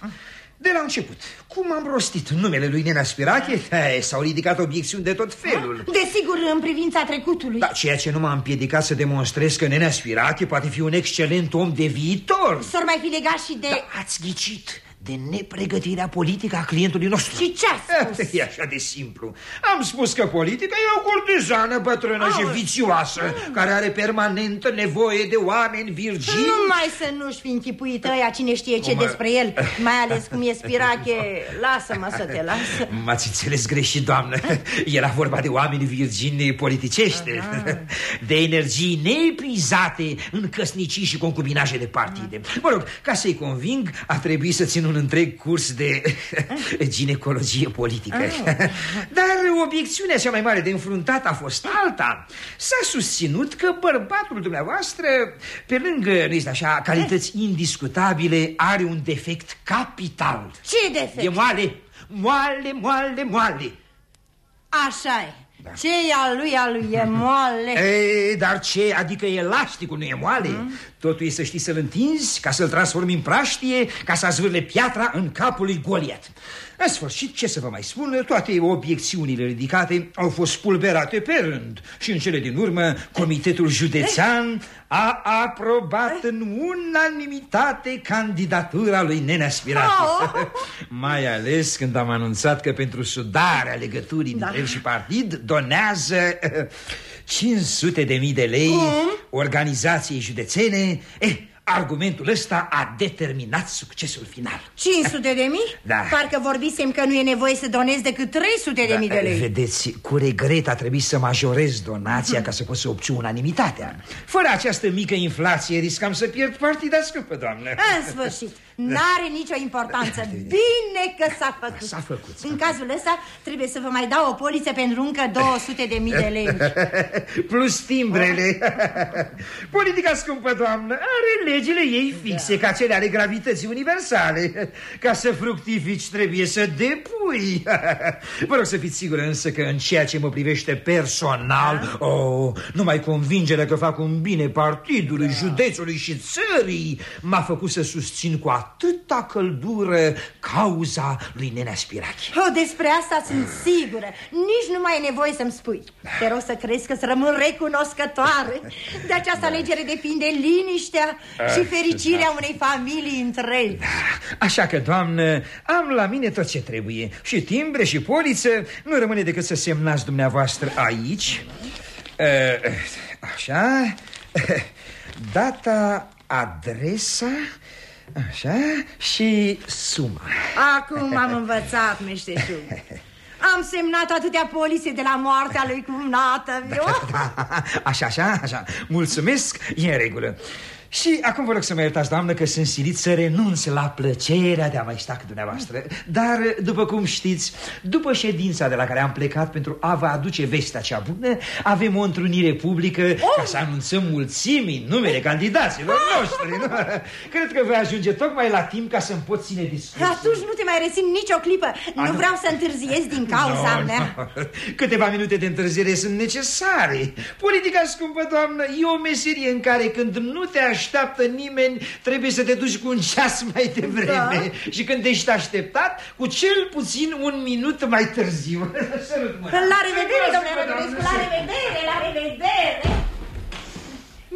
De la început, cum am rostit numele lui Nena Spirache, s-au ridicat obiecțiuni de tot felul. Desigur, în privința trecutului. Da, ceea ce nu m-a împiedicat să demonstrez că Nena Spirache poate fi un excelent om de viitor. S-or mai fi legat și de... Da, ați ghicit de nepregătirea politică a clientului nostru. Și ce a spus? E așa de simplu. Am spus că politica e o curtizană bătrână Aole. și vicioasă, mm. care are permanentă nevoie de oameni virgini. Numai să nu-și fi închipuit ăia cine știe ce Cum despre el, mai ales cum e spirache. Lasă-mă să te las. M-ați înțeles greșit, doamnă. Era vorba de oameni virgini politicești, de energii neeprizate în căsnicii și concubinaje de partide. Mă rog, ca să-i conving, a trebuit să țin un întreg curs de ginecologie politică. Ah. Dar obiecțiunea cea mai mare de înfruntat a fost alta. S-a susținut că bărbatul dumneavoastră, pe lângă, nu este așa, calități indiscutabile, are un defect capital. Ce defect? E moale, moale, moale, moale. Așa e. Da. Ce e al lui, al lui e moale. Ei, Dar ce, adică elasticul nu e moale? Mm? Totul e să știi să-l întinzi Ca să-l transformi în praștie Ca să zvârle piatra în capul lui Goliat în sfârșit, ce să vă mai spun, toate obiecțiunile ridicate au fost spulberate pe rând și în cele din urmă Comitetul Județean a aprobat în unanimitate candidatura lui Nenea Spirache. Oh. mai ales când am anunțat că pentru sudarea legăturii da. între el și partid donează 500 de mii de lei mm. organizației județene. Eh, Argumentul ăsta a determinat succesul final. 500 de mii? Da. Parcă vorbisem că nu e nevoie să donez decât 300 de mii de lei. Vedeți, cu regret a trebuit să majorez donația ca să pot să obțin unanimitatea. Fără această mică inflație riscam să pierd partida scăpă, doamnă. În sfârșit N-are nicio importanță. Bine că s-a făcut. S-a făcut. În cazul ăsta trebuie să vă mai dau o poliță pentru încă 200 de mii de lei. Plus timbrele. Politica scumpă, doamnă, are legile ei fixe da. ca cele ale gravității universale. Ca să fructifici trebuie să depui. Vă rog să fiți sigură însă că în ceea ce mă privește personal, da? oh, numai convingerea că fac un bine partidului, da. județului și țării m-a făcut să susțin cu atâta căldură cauza lui Nenea Spirache. Oh, despre asta sunt sigură. Nici nu mai e nevoie să-mi spui. Te rog să crezi că să rămân recunoscătoare. De această da. alegere depinde liniștea și ah, fericirea da. unei familii întregi. Da. Așa că, doamnă, am la mine tot ce trebuie. Și timbre și poliță. Nu rămâne decât să semnați dumneavoastră aici. Eh, așa. Data, adresa Așa, și suma. Acum am învățat meșteșug. Am semnat atâtea polițe de la moartea lui cumnată da, da, Așa, așa, așa. Mulțumesc, e în regulă Și acum vă rog să mă iertați, doamnă, că sunt silit să renunț la plăcerea de a mai sta cu dumneavoastră Dar, după cum știți, după ședința de la care am plecat pentru a vă aduce vestea cea bună Avem o întrunire publică oh! ca să anunțăm mulțimii numele candidaților oh! noștri nu? Cred că voi ajunge tocmai la timp ca să-mi pot ține discursul Atunci nu te mai rețin nicio clipă Nu vreau să întârziez din cauza no, mea no. Câteva minute de întârziere sunt necesare Politica, scumpă doamnă, e o meserie în care când nu te așteaptă nimeni Trebuie să te duci cu un ceas mai devreme. Da. Și când ești așteptat, cu cel puțin un minut mai târziu. La revedere, domnule Rădărescu, la revedere, la revedere.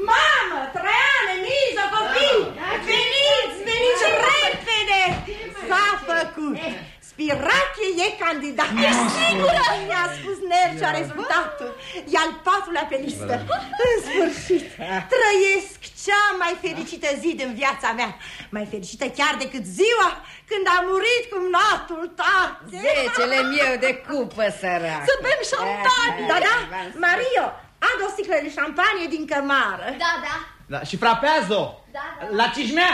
Mamă, Traiane, Miză, copii, veniți, veniți repede. S-a făcut Spirache e candidat. E sigură? Mi-a spus Nercea rezultatul. E al patrulea pe listă. În sfârșit, trăiesc cea mai fericită zi din viața mea. Mai fericită chiar decât ziua când a murit cu natul tată. Zecele meu de cupă, sărac. Să bem șampanie. Da, da, Mario, ad o sticlă de șampanie din cămară. Da, da. Da, și frapează-o. Da, da. La cismea.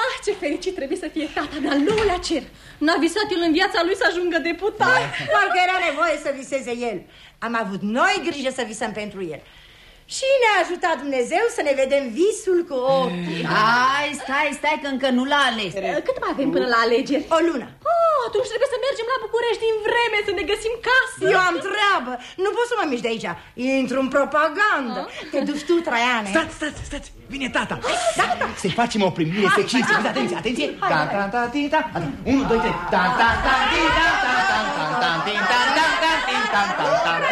Ah, ce fericit trebuie să fie tata de-al nouălea cer. N-a visat el în viața lui să ajungă deputat. Parcă era nevoie să viseze el. Am avut noi grijă să visăm pentru el. Și ne-a ajutat Dumnezeu să ne vedem visul cu ochii. Hai, stai, stai, că încă nu l-a ales. Cât mai avem până la alegeri? O lună. Oh, atunci trebuie să mergem la București din vreme, să ne găsim casă. Eu am treabă. Nu pot să mă mișc de aici. Intru în propagandă. Ah. Te duci tu, Traiane. Stați, stați, stați. Vine tata. Da, da. Să-i facem o primire pe cinste. Atenție, atenție. Ta, ta, ta, ta, ta. Unu, doi, trei. Ta, ta, ta, ta, ta, ta, ta, ta, ta, ta, ta, ta, ta, ta, ta, ta,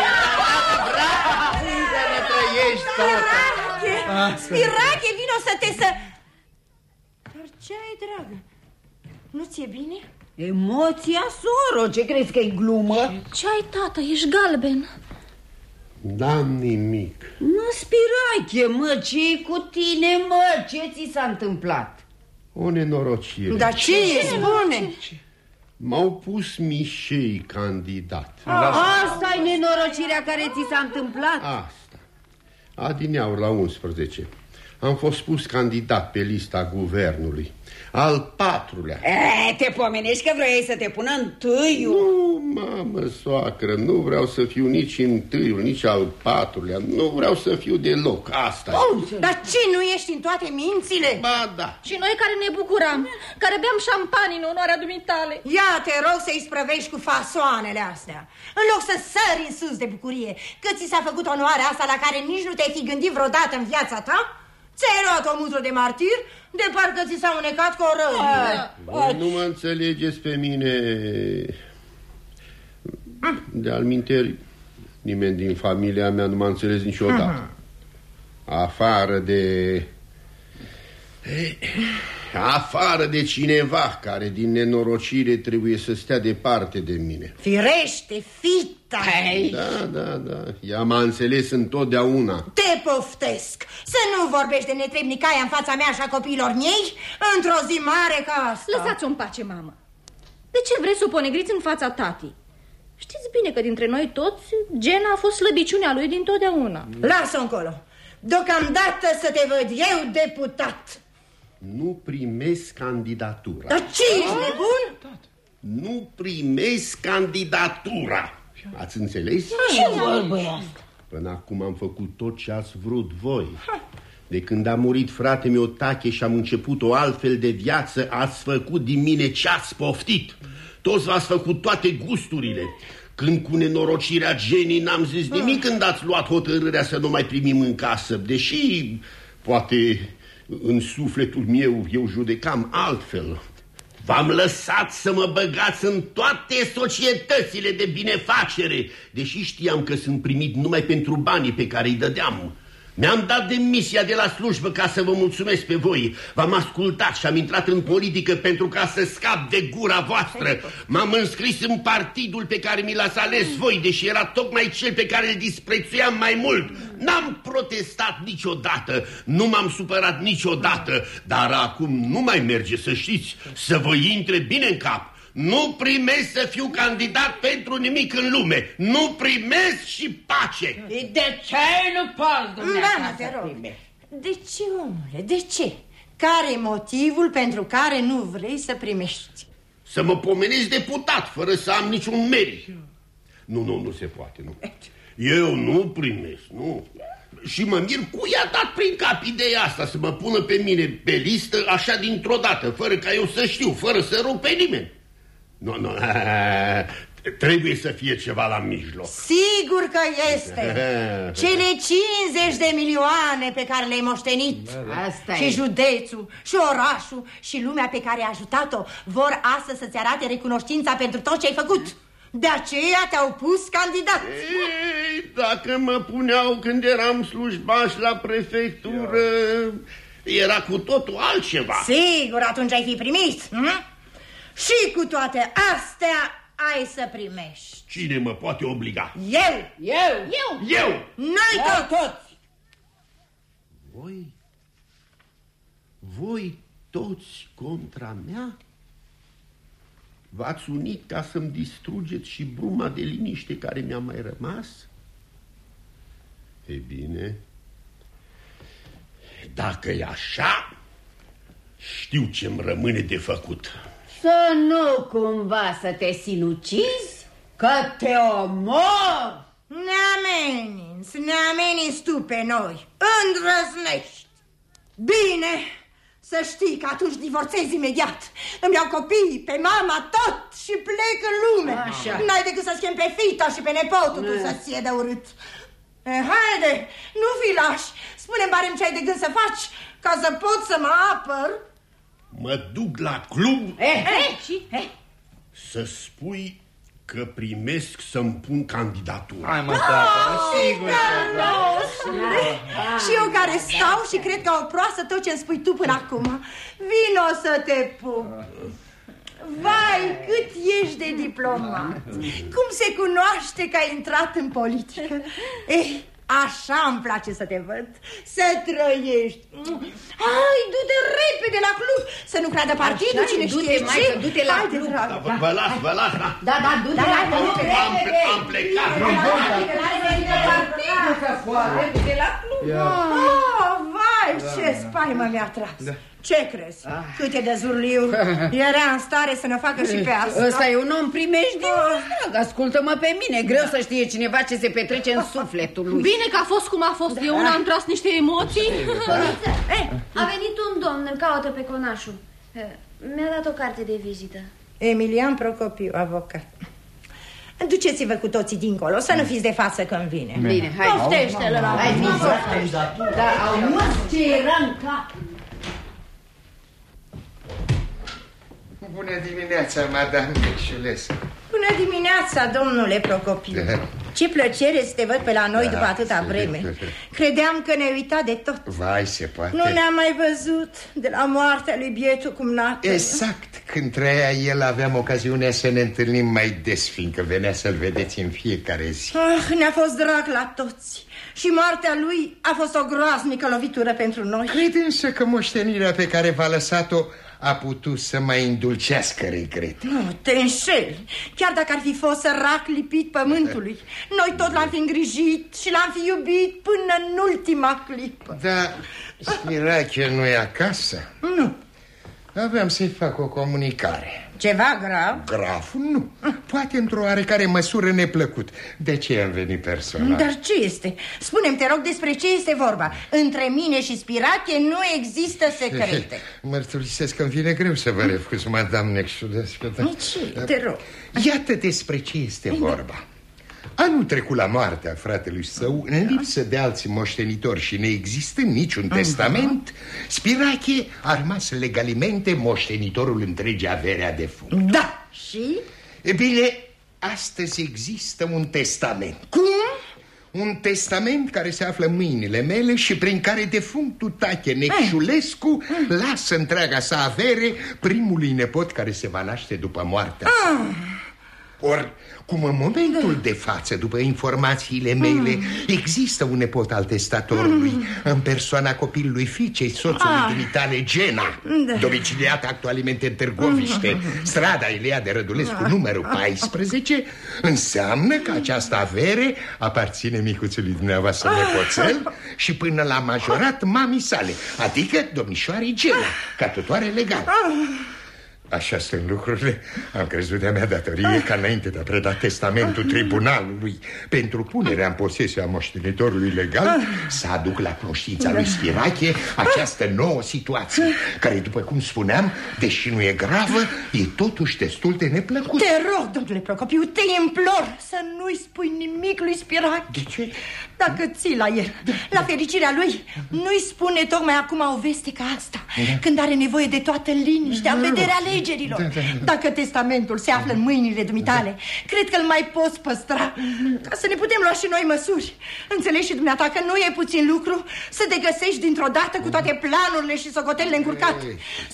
Ești Spirache! Spirache, vino să te să... Dar ce ai, dragă? Nu ți-e bine? Emoția, soro, ce crezi că e glumă? Ce ai, tată? Ești galben. N-am nimic. Nu spirache, mă, ce cu tine, mă? Ce ți s-a întâmplat? O nenorocire. Dar ce e, spune? M-au pus mișei candidat. Asta e nenorocirea care ți s-a întâmplat? Asta. Adineaur la 11. Am fost pus candidat pe lista guvernului. Al patrulea. E, te pomenești că vrei să te pună întâiul? Nu, mamă, soacră, nu vreau să fiu nici întâiul, nici al patrulea. Nu vreau să fiu deloc, asta oh, e. Dar ce, nu ești în toate mințile? Ba, da. Și noi care ne bucuram, care beam șampanii în onoarea dumitale. Ia, te rog să-i sprăvești cu fasoanele astea. În loc să sări în sus de bucurie, că ți s-a făcut onoarea asta la care nici nu te-ai fi gândit vreodată în viața ta? Ți-ai luat o mutră de martir de parcă ți s-a unecat cu o rău. Nu mă înțelegeți pe mine. De-al minteri, nimeni din familia mea nu m-a înțeles niciodată. Afară de... Afară de cineva care din nenorocire trebuie să stea departe de mine. Firește, fita! Da, da, da. Ea m-a înțeles întotdeauna. Te poftesc! Să nu vorbești de netrebnicaia în fața mea și a copiilor miei într-o zi mare ca asta. Lăsați-o în pace, mamă. De ce vreți să o ponegriți în fața tatii? Știți bine că dintre noi toți, Gena a fost slăbiciunea lui dintotdeauna. Lasă-o încolo. Deocamdată să te văd eu deputat. Nu primesc candidatura. Dar ce ești nebun? Nu primesc candidatura. Ați înțeles? Ce vorbă asta? Până acum am făcut tot ce ați vrut voi. De când a murit frate meu Tache și am început o altfel de viață, ați făcut din mine ce ați poftit. Toți v-ați făcut toate gusturile. Când cu nenorocirea genii n-am zis nimic când ați luat hotărârea să nu mai primim în casă, deși poate în sufletul meu eu judecam altfel. V-am lăsat să mă băgați în toate societățile de binefacere, deși știam că sunt primit numai pentru banii pe care îi dădeam. Mi-am dat demisia de la slujbă ca să vă mulțumesc pe voi. V-am ascultat și am intrat în politică pentru ca să scap de gura voastră. M-am înscris în partidul pe care mi l-ați ales voi, deși era tocmai cel pe care îl disprețuiam mai mult. N-am protestat niciodată, nu m-am supărat niciodată, dar acum nu mai merge să știți, să vă intre bine în cap. Nu primesc să fiu candidat pentru nimic în lume. Nu primesc și pace. De ce nu poți, dumneavoastră, te rog. De ce, omule, de ce? Care e motivul pentru care nu vrei să primești? Să mă pomenesc deputat fără să am niciun merit. Nu, nu, nu se poate, nu. Eu nu primesc, nu. Și mă mir cu i-a dat prin cap ideea asta să mă pună pe mine pe listă așa dintr-o dată, fără ca eu să știu, fără să rog pe nimeni. Nu, nu, trebuie să fie ceva la mijloc. Sigur că este. Cele 50 de milioane pe care le-ai moștenit Asta și e. județul, și orașul, și lumea pe care ai ajutat-o vor astăzi să-ți arate recunoștința pentru tot ce ai făcut. De aceea te-au pus candidat. Ei, dacă mă puneau când eram slujbaș la prefectură, era cu totul altceva. Sigur, atunci ai fi primit. Hm? Și cu toate astea ai să primești. Cine mă poate obliga? Eu! Eu! Eu! Eu! Noi Da, toți! toți! Voi? Voi toți contra mea? V-ați unit ca să-mi distrugeți și bruma de liniște care mi-a mai rămas? E bine, dacă e așa, știu ce-mi rămâne de făcut. Să nu cumva să te sinucizi, că te omor! Ne ameninți, ne ameninți tu pe noi. Îndrăznești. Bine, să știi că atunci divorțezi imediat. Îmi iau copiii, pe mama, tot și plec în lume. Așa. N-ai decât să schimbi pe fita și pe nepotul tu să-ți fie de urât. E, haide, nu fi lași. Spune-mi barem ce ai de gând să faci ca să pot să mă apăr. Mă duc la club Eh, eh, și? Eh. să spui că primesc să-mi pun candidatura. Hai mă, tată, sigur Ticălos! Și eu care stau și cred că o proastă tot ce-mi spui tu până acum. Vino să te pup. Vai, cât ești de diplomat! Cum se cunoaște că ai intrat în politică? Eh, așa îmi place să te văd, să trăiești. Hai, du-te repede la club, să nu creadă partidul, Așa e, cine du-te, știe maică, ce. du-te la Haide, club. dragă. Vă, vă las, vă las, da. Da, da, du-te la club, Am, ple- am plecat. Du-te la club. Oh, vai, ce spaimă mi-a tras. Ce crezi? Cât e de zurliu? Era în stare să ne facă și pe asta. Ăsta e un om primejdit, drag, ascultă-mă pe mine. Greu să știe cineva ce se petrece în sufletul lui. Bine că a fost cum a fost. Eu una am tras niște emoții. A venit un domn, îl caută pe conașul. Eh, Mi-a dat o carte de vizită. Emilian Procopiu, avocat. Duceți-vă cu toții dincolo, să nu fiți de față când vine. Bine, hai. Poftește-l la Hai, vii, Da, auzi ce era în cap. Bună dimineața, madame Micșulescu. Bună dimineața, domnule Procopiu. Ce plăcere să te văd pe la noi Da, după atâta absolut. vreme. Credeam că ne uita de tot. Vai, se poate. Nu ne-am mai văzut de la moartea lui bietul cumnat. Exact, când trăia el aveam ocasiunea să ne întâlnim mai des, fiindcă venea să-l vedeți în fiecare zi. Ah, ne-a fost drag la toți. Și moartea lui a fost o groaznică lovitură pentru noi. Cred însă că moștenirea pe care v-a lăsat-o a putut să mai îndulcească regret. Nu, te înșeli. Chiar dacă ar fi fost sărac lipit pământului, noi tot l-am fi îngrijit și l-am fi iubit până în ultima clipă. Dar Spirache nu e acasă? Nu. Aveam să-i fac o comunicare. Ceva grav? Grav? Nu. Poate într-o oarecare măsură neplăcut. De ce am venit personal? Dar ce este? Spune-mi, te rog, despre ce este vorba? Între mine și Spirache nu există secrete. Mărturisesc că îmi vine greu să vă refuz, madame Nexulescu. dar- Ce? Te rog. Iată despre ce este vorba. Anul trecut la moartea fratelui său, în lipsă de alți moștenitori și neexistând niciun testament, Spirache a rămas legalimente moștenitorul întregii avere a defunct. Da. Și? E bine, astăzi există un testament. Cum? Un testament care se află în mâinile mele și prin care defunctul Tache Necșulescu lasă întreaga sa avere primului nepot care se va naște după moartea sa. Ah. Ori, cum în momentul de față, după informațiile mele, există un nepot al testatorului în persoana copilului fiicei soțului Ah. dumitale, Gena, Da. domiciliată actualmente în Târgoviște, strada Ilea de Rădulescu, Ah. numărul 14, înseamnă că această avere aparține micuțului dumneavoastră nepoțel și până la majorat mamii sale, adică domnișoarei Gena, ca tutoare legală. Așa sunt lucrurile. Am crezut de-a mea datorie ca înainte de a preda testamentul tribunalului pentru punerea în posesie a moștenitorului legal să aduc la cunoștința lui Spirache această nouă situație, care, după cum spuneam, deși nu e gravă, e totuși destul de neplăcută. Te rog, domnule Procopiu, te implor să nu-i spui nimic lui Spirac. De ce? Dacă ții la el, la fericirea lui, nu-i spune tocmai acum o veste ca asta, când are nevoie de toată liniștea, în vederea alegerilor. Da, da, da. Dacă testamentul se află în mâinile dumitale, cred că îl mai poți păstra, ca să ne putem lua și noi măsuri. Înțelegi și dumneata că nu e puțin lucru să te găsești dintr-o dată cu toate planurile și socotelele încurcate,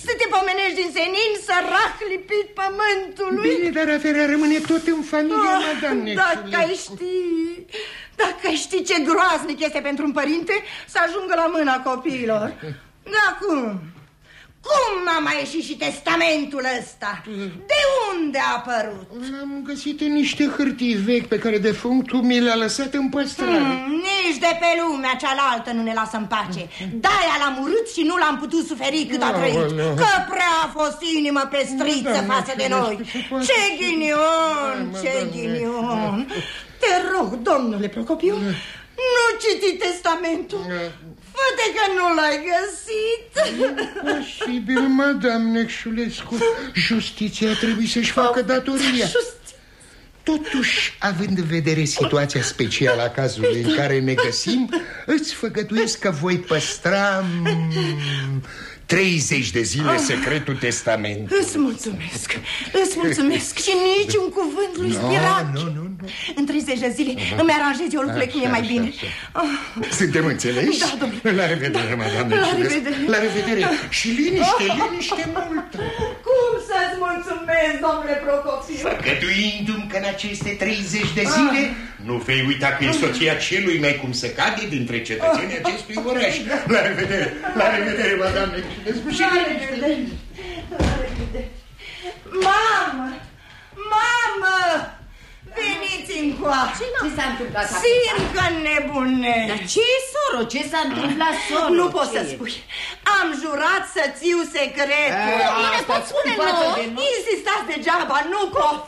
să te pomenești din senin sărac lipit pământului. Bine, dar averea rămâne tot în familie, Ah, madame Dacă ai ști, dacă ai ști ce groaznic este pentru un părinte să ajungă la mâna copiilor. Da, cum? Cum n-a mai ieșit și testamentul ăsta? De unde a apărut? L-am găsit în niște hârtii vechi pe care defunctul mi le-a lăsat în păstrare. Hmm, nici de pe lumea cealaltă nu ne lasă în pace. De-aia l-am urât și nu l-am putut suferi cât a trăit. Aoleu. Că prea a fost inimă pestriță Doamne, față de noi. ce poate- Ce ghinion, Doamne, ce Doamne. ghinion. Te rog, domnule Procopiu, nu citi testamentul. Fă-te că nu l-ai găsit. Posibil, madame Nexulescu Justiția trebuie să-și facă datoria Totuși, având în vedere situația specială a cazului în care ne găsim Îți făgăduiesc că voi păstra mm, 30 de zile secretul testament Îți mulțumesc, îți mulțumesc și nici un cuvânt lui Nu, Spirac. nu, nu, În 30 de zile îmi aranjez eu lucrurile cum e Așa, mai așa, bine. așa. Ah. Suntem înțeleși? Da, domnule. La revedere, madame La Nexulescu revedere. La revedere Și liniște, liniște multă Cum să-ți mulțumesc, domnule Procopiu? Făgăduindu-mi că în aceste 30 de zile Nu vei uita că e soția celui mai cum se cade dintre cetățenii acestui oraș La revedere, la revedere, madame Nexulescu și La liniște. revedere. La revedere. Mamă! Mamă! Veniți încoace! Ce s-a întâmplat acum? Sincă nebune! Dar ce e, soro? Ce s-a întâmplat, soro? Nu pot Ce să e? spui. Am jurat să țiu secretul. E, Nu ne poți spune față nouă? de noi. Insistați degeaba, nu pot.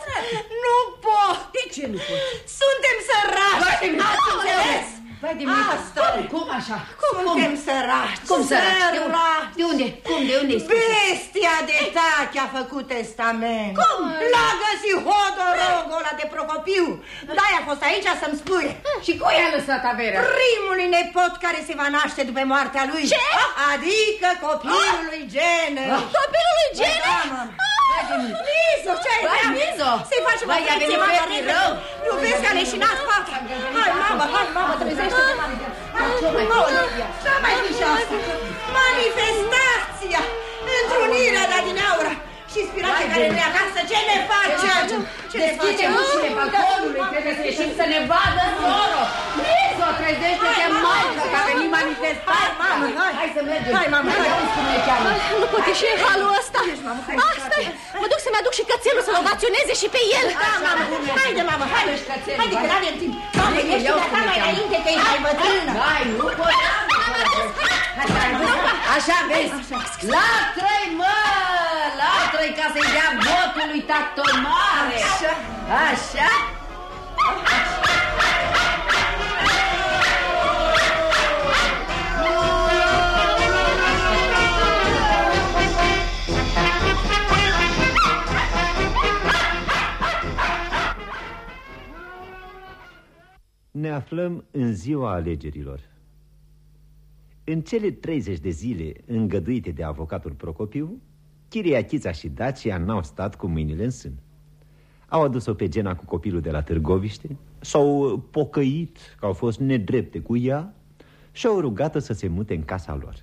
Nu pot. De ce nu poți? Suntem săraci. Vai de mine. Ați înțeles? Vai de mine. Asta. Cum așa? Suntem săraci. Cum săraci? De unde? Săraci. De unde? Cum? De unde? Bestia de tachi a făcut testament. Cum? L-a găsit hodorogul ăla de Procopiu. Da, a fost aici să-mi spune. Și cui a lăsat averea? Primului nepot care se va naște după moartea lui. Ce? Adică copilul lui Jenner. Copilul lui Băi, Jenner? da, mă. Mizo, ce ai Vai, vrea? Mizo. Să-i facem Vai, o i-a venit frecție, mama, fetei repede. rău. Iubesc a leșinat fata. Hai, mamă, hai, mamă, trezește-te, mami. Ce mai fi și asta? Manifestația, întrunirea de adineaură. Și spirache care nu e acasă, ce ne facem? Ce ne Deschide facem? ușile balconului, trebuie să ieșim să ne vadă soro. Mizo, trezește-te, Hai, maică, că a hai, venit hai, manifestația. hai, mamă, hai. Hai să mergem. Hai, mamă, hai. Ia-uzi cum ne cheamă. Nu pot ieși în halul ăsta. hai, Asta Mă duc să-mi aduc și cățelul să-l ovaționeze și pe el. Da, mamă, haide, mamă, haide, haide, că n-avem timp. Mamă, ești Ia-o de cum acá ne mai cheamă. înainte, că ești mai bătrână. Hai, nu pot. Așa, vezi? La trei, mă! La trei, ca să-i dea botul lui tacto mare. Așa. Așa? Ne aflăm în ziua alegerilor. În cele 30 de zile îngăduite de avocatul Procopiu, Chiriachița și Dacia n-au stat cu mâinile în sân. Au adus-o pe Gena cu copilul de la Târgoviște, s-au pocăit că au fost nedrepte cu ea și au rugat-o să se mute în casa lor.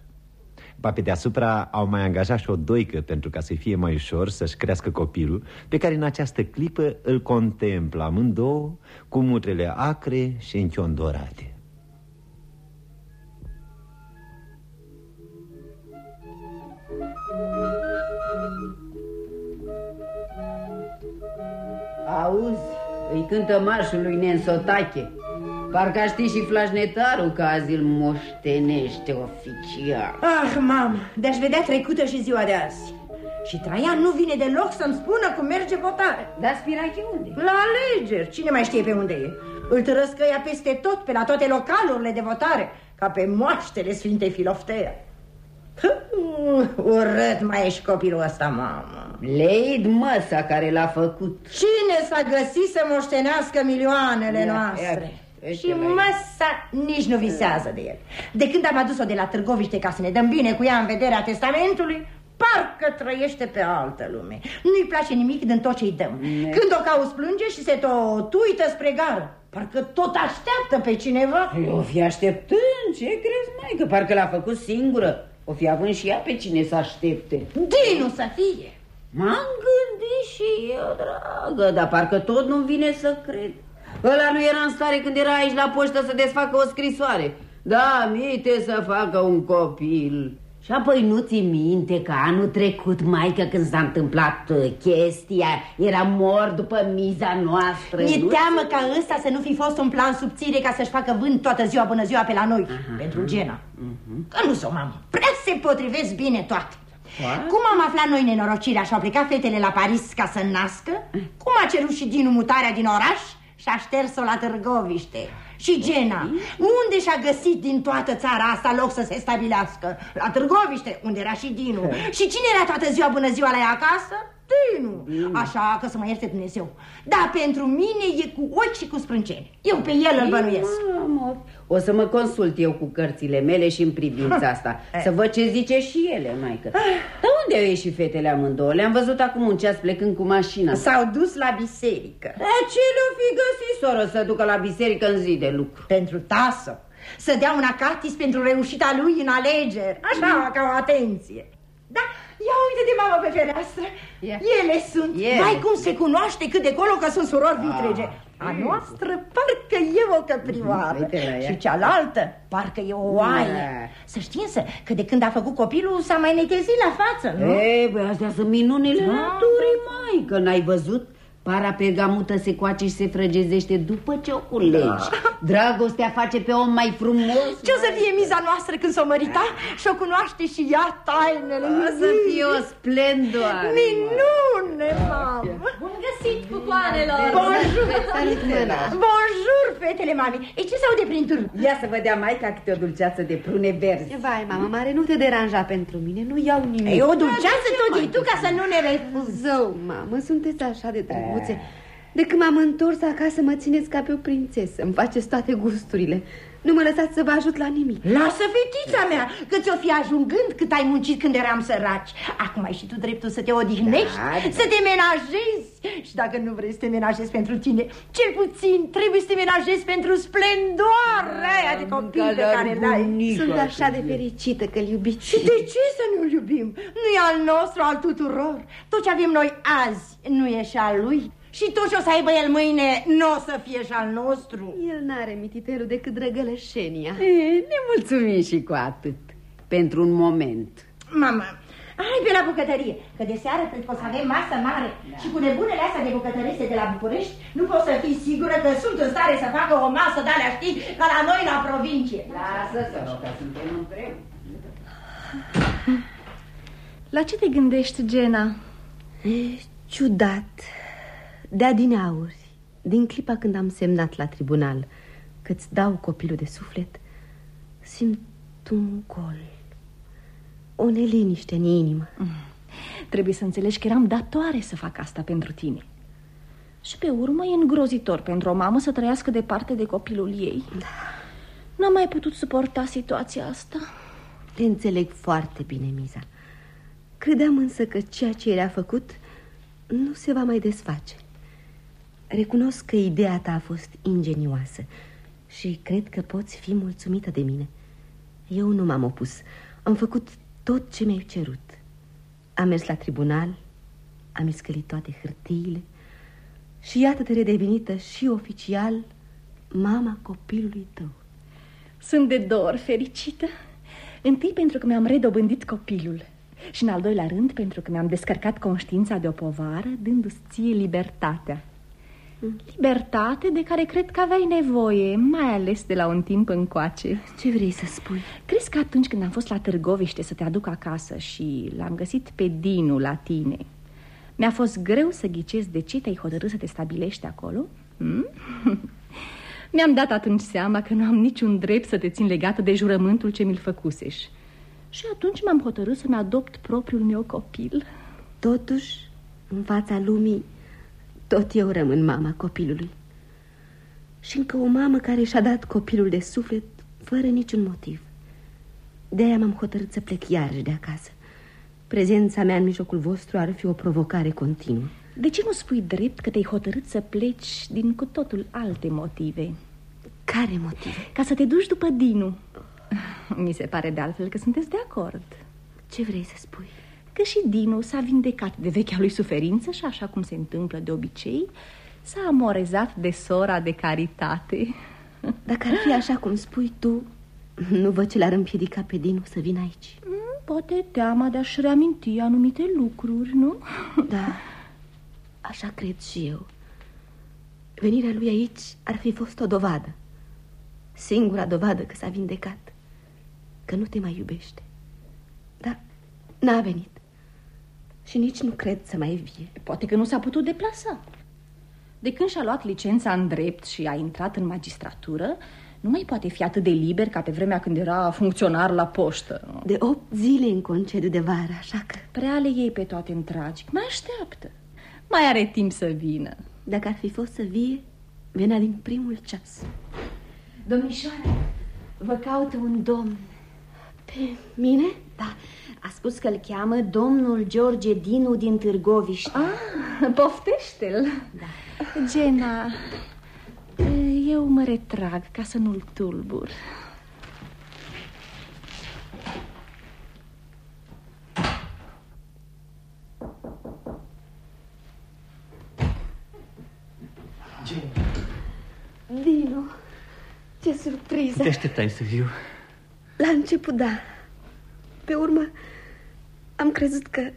Ba pe deasupra au mai angajat și o doică Pentru ca să fie mai ușor să-și crească copilul Pe care în această clipă îl contemplă amândouă Cu mutrele acre și închiondorate Auzi, îi cântă marșul lui Nensotache. Parcă știi și flașnetarul că azi îl moștenește oficial. Ah, mamă, de-aș vedea trecută și ziua de azi. Și Traian nu vine deloc să-mi spună cum merge votarea. Dar Spirache unde? La alegeri, cine mai știe pe unde e? Îl tărăscăia peste tot, pe la toate localurile de votare Ca pe moaștele Sfintei Filoftea Urât mai ești copilul ăsta, mamă. Leid măsa care l-a făcut. Cine s-a găsit să moștenească milioanele Ia, noastre? ia, Și uite la măsa nici nu visează de el. De când am adus-o de la Târgoviște ca să ne dăm bine cu ea în vederea testamentului Parcă trăiește pe altă lume. Nu-i place nimic din tot ce-i dăm. Când o cauți plânge și se tot uită spre gară Parcă tot așteaptă pe cineva. O fi așteptând, ce crezi mai? Că parcă l-a făcut singură O fi având și ea pe cine să aștepte Dinu să fie M-am gândit și eu, dragă Dar parcă tot nu vine să cred Ăla nu era în stare când era aici la poștă să desfacă o scrisoare Da, minte să facă un copil și apoi nu ți minte că anul trecut, maică, când s-a întâmplat uh, chestia, era mor după miza noastră Mi-e nu? teamă ca ăsta să nu fi fost un plan subțire ca să-și facă vânt toată ziua bună ziua pe la noi, Aha. pentru Gena. Că nu s-o, mamă, prea se potrivesc bine toate. Cum am aflat noi nenorocirea și au plecat fetele la Paris ca să nască? Cum a cerut și Dinu mutarea din oraș și a șters-o la Târgoviște? Și Gena, unde și-a găsit din toată țara asta loc să se stabilească? La Târgoviște, unde era și Dinu. Și cine era toată ziua bună ziua la ea acasă? Dinu. Așa că să mă ierte Dumnezeu. Dar pentru mine e cu ochi și cu sprâncene. Eu pe el îl bănuiesc. Mamă, O să mă consult eu cu cărțile mele și în privința asta Să văd ce zice și ele, maică Dar unde au ieșit fetele amândouă? Le-am văzut acum un ceas plecând cu mașina S-au dus la biserică. E, ce le-o fi găsit, soră, să ducă la biserică în zi de lucru? Pentru Taso. Să dea un acatis pentru reușita lui în alegeri. Așa, ca o atenție. Da, ia uite de mamă pe fereastră. Ele sunt. Ele. Mai cum se cunoaște cât de colo că sunt surori vitrege. A noastră parcă e o căprioară Uite la ea. Și cealaltă parcă e o oaie Da. Să știi însă că de când a făcut copilul s-a mai netezit la față, nu? E, băi, astea sunt minunile Da, naturii, mai Că n-ai văzut? Para pergamută se coace și se frăgezește după ce o culegi Dragostea face pe om mai frumos Ce o să fie miza noastră când s-o mărita și o cunoaște și ea tainele O să fie o splendoare Minune, mamă! Bun găsit, pupoanelor! Bonjour! Salut, mâna. Bonjour, fetele mami! E ce se aude prin târg? Ia să vă dea maica câte o dulceață de prune verzi Vai, mama mare, nu te deranja pentru mine, nu iau nimic. E o dulceață tot e tu ca să nu ne refuzi. Zău, mamă, sunteți așa de drăguțe. De când m-am întors acasă, mă țineți ca pe o prințesă. Îmi faceți toate gusturile. Nu mă lăsați să vă ajut la nimic. Lasă, fetița mea, că ți-o fi ajungând cât ai muncit când eram săraci. Acum ai și tu dreptul să te odihnești, Da, da. să te menajezi. Și dacă nu vrei să te menajezi pentru tine, cel puțin trebuie să te menajezi pentru splendoarea aia de copil pe care l-ai. Sunt așa de fericită că-l iubiți. Și de ce să nu-l iubim? Nu e al nostru, al tuturor. Tot ce avem noi azi nu e și al lui. Și tot ce o să aibă el mâine nu o să fie și al nostru. El n-are mititelul decât drăgălășenia. e, Ne mulțumim și cu atât Pentru un moment Mama, hai pe la bucătărie, că de seară cred că o să avem masă mare Și cu nebunele astea de bucătărese de la București Nu pot să fii sigură că sunt în stare să facă o masă de alea, știi, ca la noi la provincie Lasă să rog, că suntem împreună La ce te gândești, Gena? E ciudat. De adineauri, din clipa când am semnat la tribunal că-ți dau copilul de suflet, simt un gol, o neliniște în inimă. Trebuie să înțelegi că eram datoare să fac asta pentru tine. Și pe urmă e îngrozitor pentru o mamă să trăiască departe de copilul ei. Da. N-am mai putut suporta situația asta. Te înțeleg foarte bine, Miza. Credeam însă că ceea ce el a făcut nu se va mai desface. Recunosc că ideea ta a fost ingenioasă și cred că poți fi mulțumită de mine. Eu nu m-am opus. Am făcut tot ce mi-ai cerut Am mers la tribunal Am iscălit toate hârtiile Și iată-te redevenită și oficial Mama copilului tău Sunt de dor fericită Întâi pentru că mi-am redobândit copilul Și în al doilea rând pentru că mi-am descărcat conștiința de o povară Dându-ți ție libertatea Libertate de care cred că aveai nevoie, mai ales de la un timp încoace Ce vrei să spui? Crezi că atunci când am fost la Târgoviște să te aduc acasă și l-am găsit pe Dinu la tine Mi-a fost greu să ghicesc de ce te-ai hotărât să te stabilești acolo? Hmm? Mi-am dat atunci seama că nu am niciun drept să te țin legată de jurământul ce mi-l făcusești Și atunci m-am hotărât să-mi adopt propriul meu copil Totuși, în fața lumii tot eu rămân mama copilului Și încă o mamă care și-a dat copilul de suflet Fără niciun motiv De-aia m-am hotărât să plec iarăși de acasă Prezența mea în mijlocul vostru ar fi o provocare continuă De ce nu spui drept că te-ai hotărât să pleci din cu totul alte motive? Care motive? Ca să te duci după Dinu Mi se pare de altfel că sunteți de acord Ce vrei să spui? Că și Dinu s-a vindecat de vechea lui suferință și așa cum se întâmplă de obicei, s-a amorezat de sora de caritate. Dacă ar fi așa cum spui tu, nu văd ce l-ar împiedica pe Dinu să vină aici. Mm, poate teama de a-și reaminti anumite lucruri, nu? Da, așa cred și eu. Venirea lui aici ar fi fost o dovadă. Singura dovadă că s-a vindecat. Că nu te mai iubește. Dar n-a venit. Și nici nu cred să mai vie. Poate că nu s-a putut deplasa. De când și-a luat licența în drept și a intrat în magistratură, nu mai poate fi atât de liber ca pe vremea când era funcționar la poștă. De opt zile în concediu de vară, așa că... Prea le iei pe toate în tragic. Mai așteaptă. Mai are timp să vină. Dacă ar fi fost să vie, venea din primul ceas. Domnișoară, vă caută un domn. Pe mine? Da, a spus că îl cheamă domnul George Dinu din Târgoviște. Ah, poftește-l. Da. Gena, eu mă retrag ca să nu-l tulbur. Dinu, ce surpriză! Te așteptai să viu? La început, da. Pe urmă, am crezut că,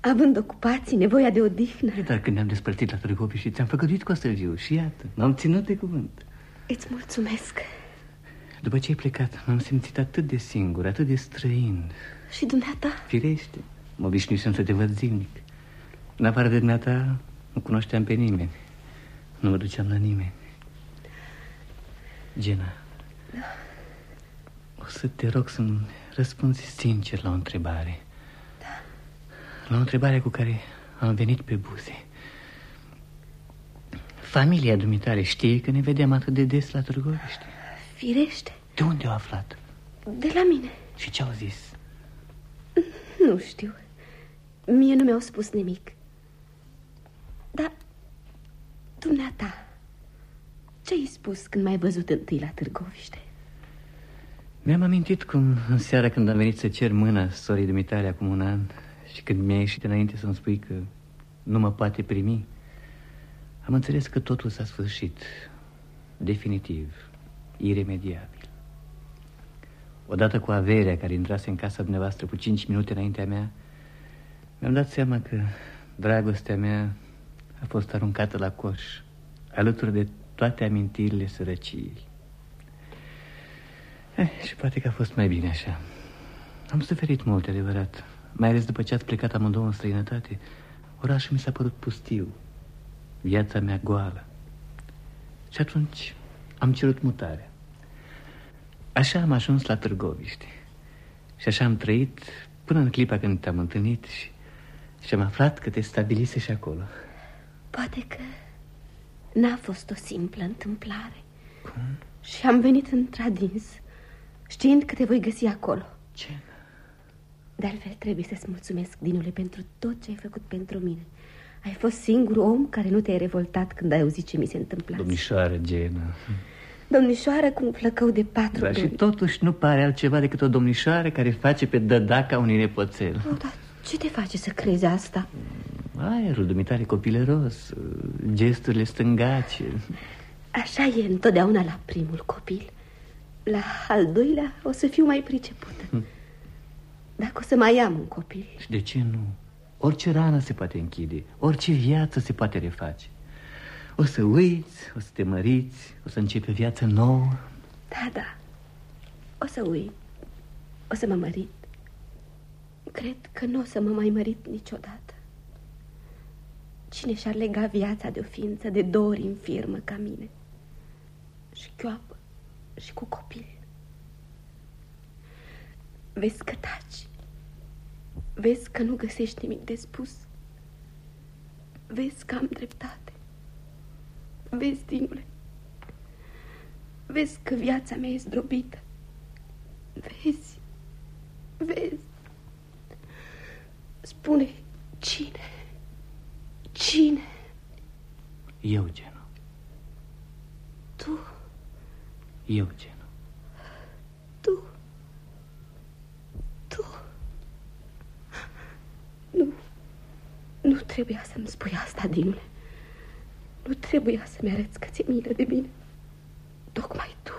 având ocupații, nevoia de odihnă... Dar când ne-am despărțit la Târgovi și ți-am făgăduit cu să viu și iată, m-am ținut de cuvânt. Îți mulțumesc. După ce ai plecat, m-am simțit atât de singur, atât de străin. Și dumneata? Firește, mă obișnuisem să te văd zilnic. În afară de dumneata, nu cunoșteam pe nimeni. Nu mă duceam la nimeni. Gena, da. o să te rog să-mi răspunzi sincer la o întrebare. Da. La o întrebare cu care am venit pe buze. Familia dumitare știe că ne vedem atât de des la Târgoviște? Firește. De unde au aflat? De la mine. Și ce au zis? Nu știu. Mie nu mi-au spus nimic. Dar, dumneata, ce-ai spus când m-ai văzut întâi la Târgoviște? Mi-am amintit cum în seara când am venit să cer mâna sorii dumitale acum un an Și când mi-a ieșit înainte să-mi spui că nu mă poate primi Am înțeles că totul s-a sfârșit Definitiv, iremediabil. Odată cu averea care intrase în casa dumneavoastră cu cinci minute înaintea mea Mi-am dat seama că dragostea mea a fost aruncată la coș Alături de toate amintirile sărăciei Eh, și poate că a fost mai bine așa. Am suferit mult, adevărat. Mai ales după ce ați plecat amândouă în străinătate. Orașul mi s-a părut pustiu. Viața mea goală. Și atunci am cerut mutarea Așa am ajuns la Târgoviște Și așa am trăit până în clipa când te-am întâlnit și, și am aflat că te stabilise și acolo. Poate că n-a fost o simplă întâmplare. Cum? Și am venit într-adins Știind că te voi găsi acolo. Ce? De altfel trebuie să-ți mulțumesc, Dinule, pentru tot ce ai făcut pentru mine. Ai fost singurul om care nu te-ai revoltat când ai auzit ce mi se întâmpla. Domnișoară Gena. Domnișoară cu un flăcău de patru Dar luni. și totuși nu pare altceva decât o domnișoară care face pe dădaca unui nepoțel. Oh, dar ce te face să crezi asta? Aerul dumitare copilăros, gesturile stângace. Așa e întotdeauna la primul copil La al doilea o să fiu mai pricepută. Dacă o să mai am un copil. Și de ce nu? Orice rană se poate închide, orice viață se poate reface. O să uiți, o să te măriți, o să începi o viață nouă. Da, da. O să uit. O să mă mărit. Cred că nu o să mă mai mărit niciodată. Cine și-ar lega viața de o ființă de două ori infirmă ca mine? Și chioapă și cu copil. Vezi că taci. Vezi că nu găsești nimic de spus. Vezi că am dreptate. Vezi, Dinule. Vezi că viața mea e zdrobită. Vezi. Vezi. Spune cine? Cine? Eu, Geno, Tu eu, Geno Tu. Tu. Nu. Nu trebuia să-mi spui asta, Dinule Nu trebuia să-mi arăți că ți-e milă de mine. Tocmai tu.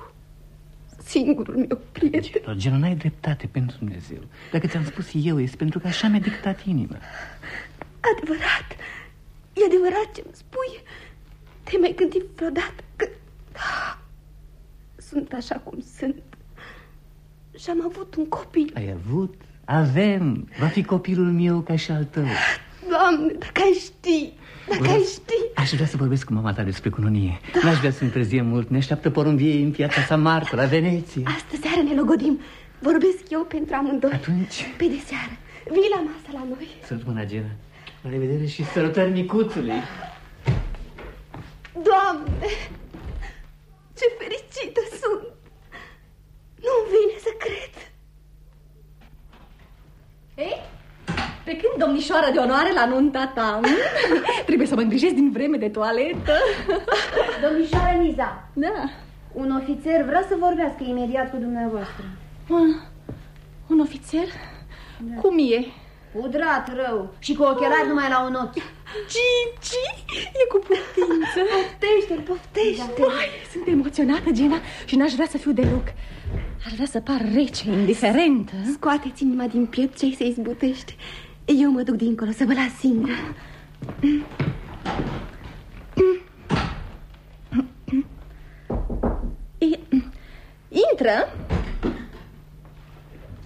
Singurul meu prieten. Geno, Geno, n-ai dreptate pentru Dumnezeu. Dacă ți-am spus eu, este pentru că așa mi-a dictat inima. Adevărat. E adevărat ce-mi spui. Te-ai mai gândit vreodată că da, Sunt așa cum sunt. Și am avut un copil. Ai avut? Avem, va fi copilul meu ca și al tău. Doamne, dacă ai ști Dacă Vreau- ai ști. Aș vrea să vorbesc cu mama ta despre cununie da. N-aș vrea să întârzie mult. Ne așteaptă porumbiei în piața San Marco, la Veneția. Astă seară ne logodim. Vorbesc eu pentru amândoi. Atunci? Pe de seară. Vii la masă la noi. Sărut mâna, Gena. La revedere și sărutări micuțului. Doamne Ce fericită sunt Nu-mi vine să cred Ei, pe când domnișoară de onoare la nunta ta, m? trebuie să mă îngrijesc din vreme de toaletă. Domnișoară Niza Da. Un ofițer vrea să vorbească imediat cu dumneavoastră Un, un ofițer? Da. Cum e? Pudrat rău și cu ochelari numai la un ochi Gigi, e cu putință. Poftește-l, poftește Vai, sunt emoționată, Gina, și n-aș vrea să fiu deloc. Ar vrea să par rece, indiferentă. Scoateți inima din piept ce se izbutește Eu mă duc dincolo să vă las singur I- Intră.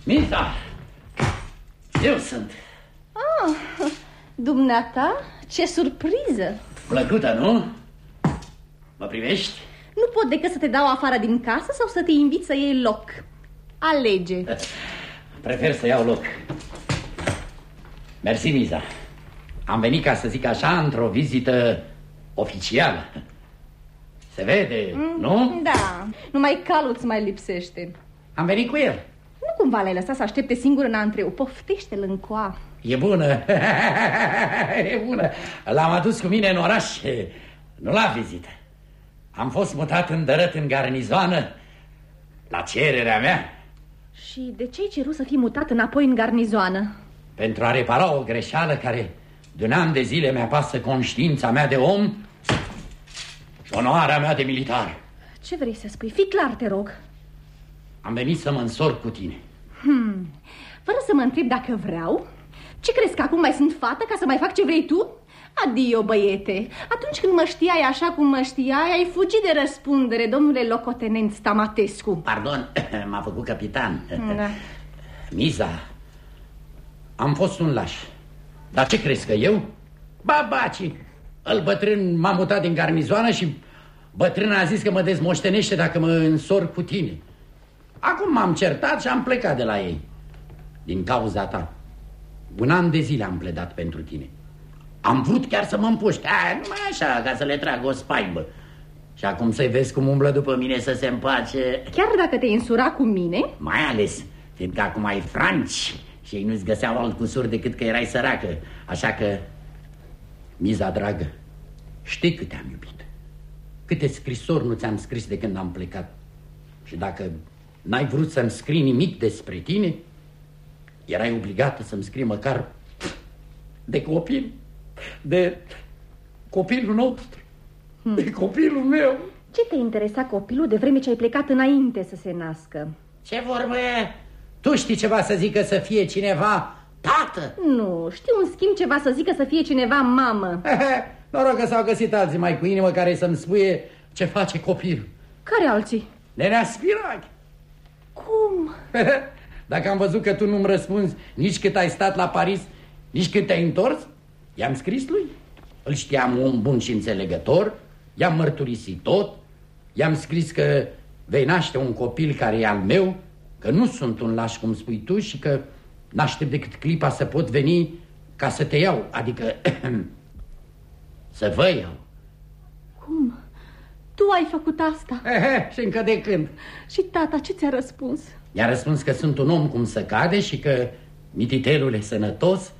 Misa! Eu sunt. Ah, dumneata, ce surpriză. Plăcută, nu? Mă privești? Nu pot decât să te dau afară din casă sau să te invit să iei loc. Alege. Prefer să iau loc. Mersi, Miza. Am venit, ca să zic așa, într-o vizită oficială. Se vede, Mm, nu? Da, numai calul îți mai lipsește. Am venit cu el. Nu cumva l-ai lăsat să aștepte singur în antreu. Poftește-l în coa. E bună. e bună. L-am adus cu mine în oraș. Nu la vizită. Am fost mutat în dărăt în garnizoană la cererea mea Și de ce ai cerut să fii mutat înapoi în garnizoană? pentru a repara o greșeală care de un an de zile mi-apasă conștiința mea de om și onoarea mea de militar. Ce vrei să spui? Fii clar, te rog. Am venit să mă însor cu tine. Hmm. Fără să mă întreb dacă vreau, ce crezi că acum mai sunt fată ca să mai fac ce vrei tu? Adio, băiete. Atunci când mă știai așa cum mă știai, ai fugit de răspundere, domnule locotenent Stamatescu. Pardon, m-a făcut capitan. Da. Miza, am fost un laș. Dar ce crezi că eu? Ba, baci, îl bătrân m-a mutat din garnizoană și bătrâna a zis că mă dezmoștenește dacă mă însor cu tine. Acum m-am certat și am plecat de la ei. Din cauza ta. Un an de zile am pledat pentru tine. Am vrut chiar să mă împușc. A, numai așa, ca să le trag o spaibă. Și acum să-i vezi cum umblă după mine să se împace. Chiar dacă te însura cu mine, Mai ales, fiindcă acum ai franci și ei nu-ți găseau alt cusur decât că erai săracă. Așa că, miza dragă, știi cât te-am iubit. Câte scrisori nu ți-am scris de când am plecat? Și dacă n-ai vrut să-mi scrii nimic despre tine, erai obligată să-mi scrii măcar de copil, de copilul nostru, hmm. de copilul meu. Ce te interesa copilul de vreme ce ai plecat înainte să se nască? Ce vorbă e? Tu știi ceva să zică să fie cineva tată? Nu, știu în schimb ceva să zică să fie cineva mamă. Noroc că s-au găsit alții mai cu inimă care să-mi spuie ce face copilul. Care alții? Nenea Spirac. Cum? Dacă am văzut că tu nu-mi răspunzi nici cât ai stat la Paris, nici cât te-ai întors, i-am scris lui. Îl știam un bun și înțelegător, i-am mărturisit tot, i-am scris că vei naște un copil care e al meu, că nu sunt un laș cum spui tu și că n-aștept decât clipa să pot veni ca să te iau, adică să vă iau. Cum? Tu ai făcut asta? Ehe, și încă de când? Și tata ce ți-a răspuns? I-a răspuns că sunt un om cum să cade și că mititelul e sănătos,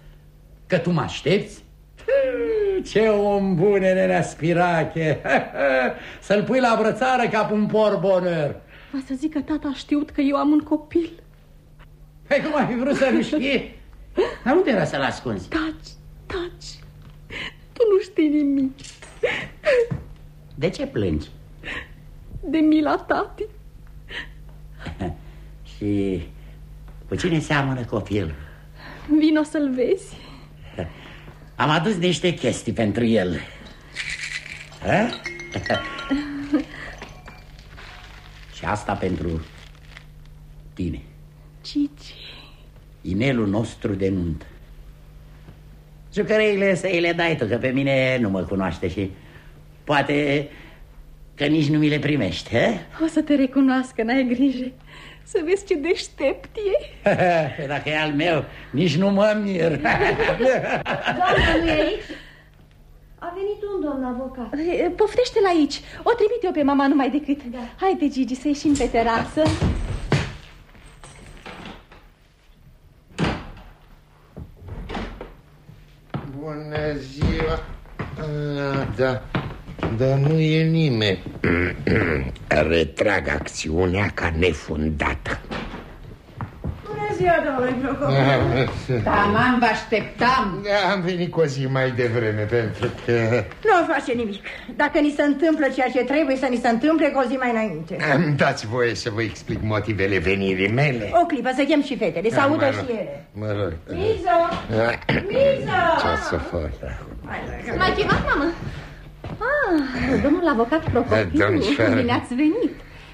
că tu mă aștepți. Ce om bun e nenea Spirache! Să-l pui la brățară ca un porbonăr. Va să zic că tata a știut că eu am un copil. Păi cum ai vrut să nu știe? Dar unde era să-l ascunzi? Taci, taci. Tu nu știi nimic. De ce plângi? De mila tati. Și cu cine seamănă copil? Vino să-l vezi. Am adus niște chestii pentru el. Ha? Și asta pentru tine. Cici. Inelul nostru de nuntă. Jucăreile să îi le dai tu, că pe mine nu mă cunoaște și poate că nici nu mi le primești, he? O să te recunoască, n-ai grijă. Să vezi ce deștept e. Dacă e al meu, nici nu mă mir. Doamna, nu e aici? A venit un domn avocat. Poftește-l aici. O trimit eu pe mama numai decât. Da. Haide, Gigi, să ieșim pe terasă. Bună ziua! A, da, dar nu e nimeni. Retrag acțiunea ca nefundată. Bună ziua, domnule Procopio. Tamam, vă așteptam. Da, am venit cu o zi mai devreme pentru că... Nu face nimic. Dacă ni se întâmplă ceea ce trebuie să ni se întâmple, cu o zi mai înainte. Îmi dați voie să vă explic motivele venirii mele. O clipă, să chem și fetele, să Da, audă mă și rog. ele. Mă rog. Mizo! Mizo! Ce să fac? M-ai chemat, mamă? Ah, domnul avocat Procopiu, Domnișoară. bine ați venit.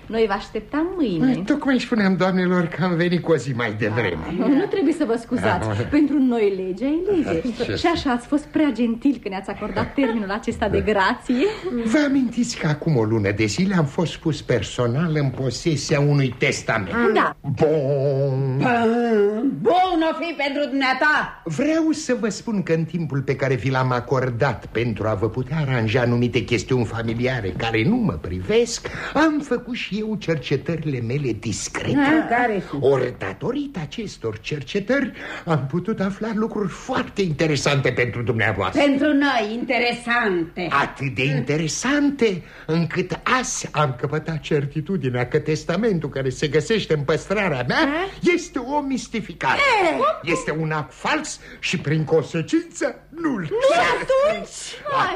Noi vă așteptam mâine. Tocmai spuneam doamnelor că am venit cu o zi mai devreme. Nu trebuie să vă scuzați. Ah, Pentru noi legea e lege. Ce Și așa ați fost prea gentil când ne-ați acordat termenul acesta de grație. Vă amintiți că acum o lună de zile am fost pus personal în posesia unui testament? Da. Bun. Bun o fi pentru dumneata. Vreau să vă spun că în timpul pe care vi l-am acordat pentru a vă putea aranja anumite chestiuni familiare care nu mă privesc, am făcut și eu cercetările mele discrete. Ah, care sunt? Ori datorită acestor cercetări am putut afla lucruri foarte interesante pentru dumneavoastră. Pentru noi, interesante. Atât de interesante încât azi am căpătat certitudinea că testamentul care se găsește în păstrarea mea este o mistificare. Este un act fals și prin consecință nul. Nu atunci?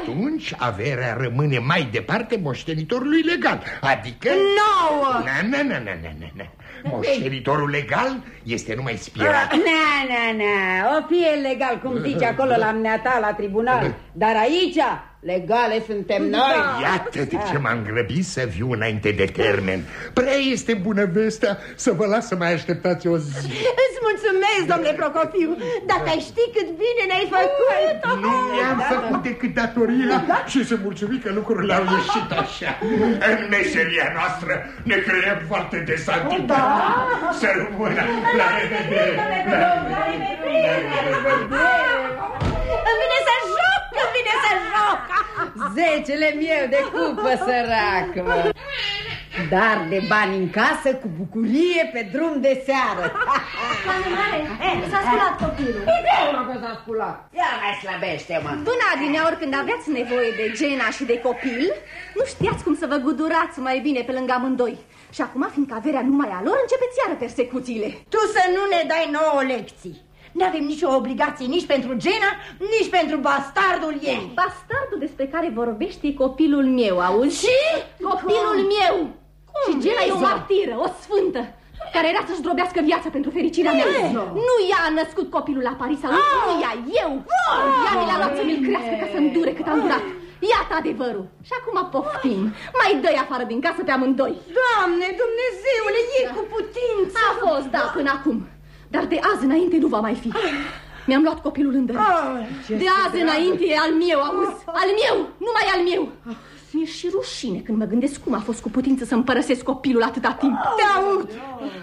Atunci averea rămâne mai departe moștenitorului legal, adică... Nouă! Na, na, na, na, na, na, na. Moștenitorul legal este numai spirat. Na, na, na, o fie legal, cum zice acolo la mneata, la tribunal Dar aici, legale suntem noi. Iată de ce m-am grăbit să viu înainte de termen. Prea este bună vestea să vă las să mai așteptați o zi. Îți mulțumesc, domnule Procopiu. Dacă ai ști cât bine ne-ai făcut. Nu mi-am făcut decât datoria și să mulțumim că lucrurile au ieșit așa. În meseria noastră ne creăm foarte de santitate Să rămână La revedere. La Îmi vine să joc, îmi vine să joc. Zecele meu de cupă, sărac mă. Dar de bani în casă, cu bucurie, pe drum de seară. S-a sculat copilul. că s-a sculat. Ia mai slăbește, mă. Până adineauri când aveați nevoie de Gena și de copil, nu știați cum să vă gudurați mai bine pe lângă amândoi. Și acum, fiindcă averea numai a lor, începeți iară persecuțiile. Tu să nu ne dai nouă lecții. Nu avem nicio obligație nici pentru Gena, nici pentru bastardul ei. Bastardul despre care vorbește e copilul meu, auzi? Și? Copilul Cum? meu! Cum, și Gena e o Liza? martiră, o sfântă, care era să-și drobească viața pentru fericirea mea. Liza! Nu ea a născut copilul la Paris, auzi? Ah! Nu ea, eu! Ea mi l-a luat să mi-l crească ca să-mi dure cât am durat. Iată adevărul. Și acum poftim. Mai dă-i afară din casă pe amândoi. Doamne, Dumnezeule, e cu putință. A fost, da, până acum. Dar de azi înainte nu va mai fi. Mi-am luat copilul în dără. De azi înainte e al meu, auzi? Al meu, numai al meu. Mi-e și rușine când mă gândesc cum a fost cu putință să-mi părăsesc copilul atâta timp. Te aud,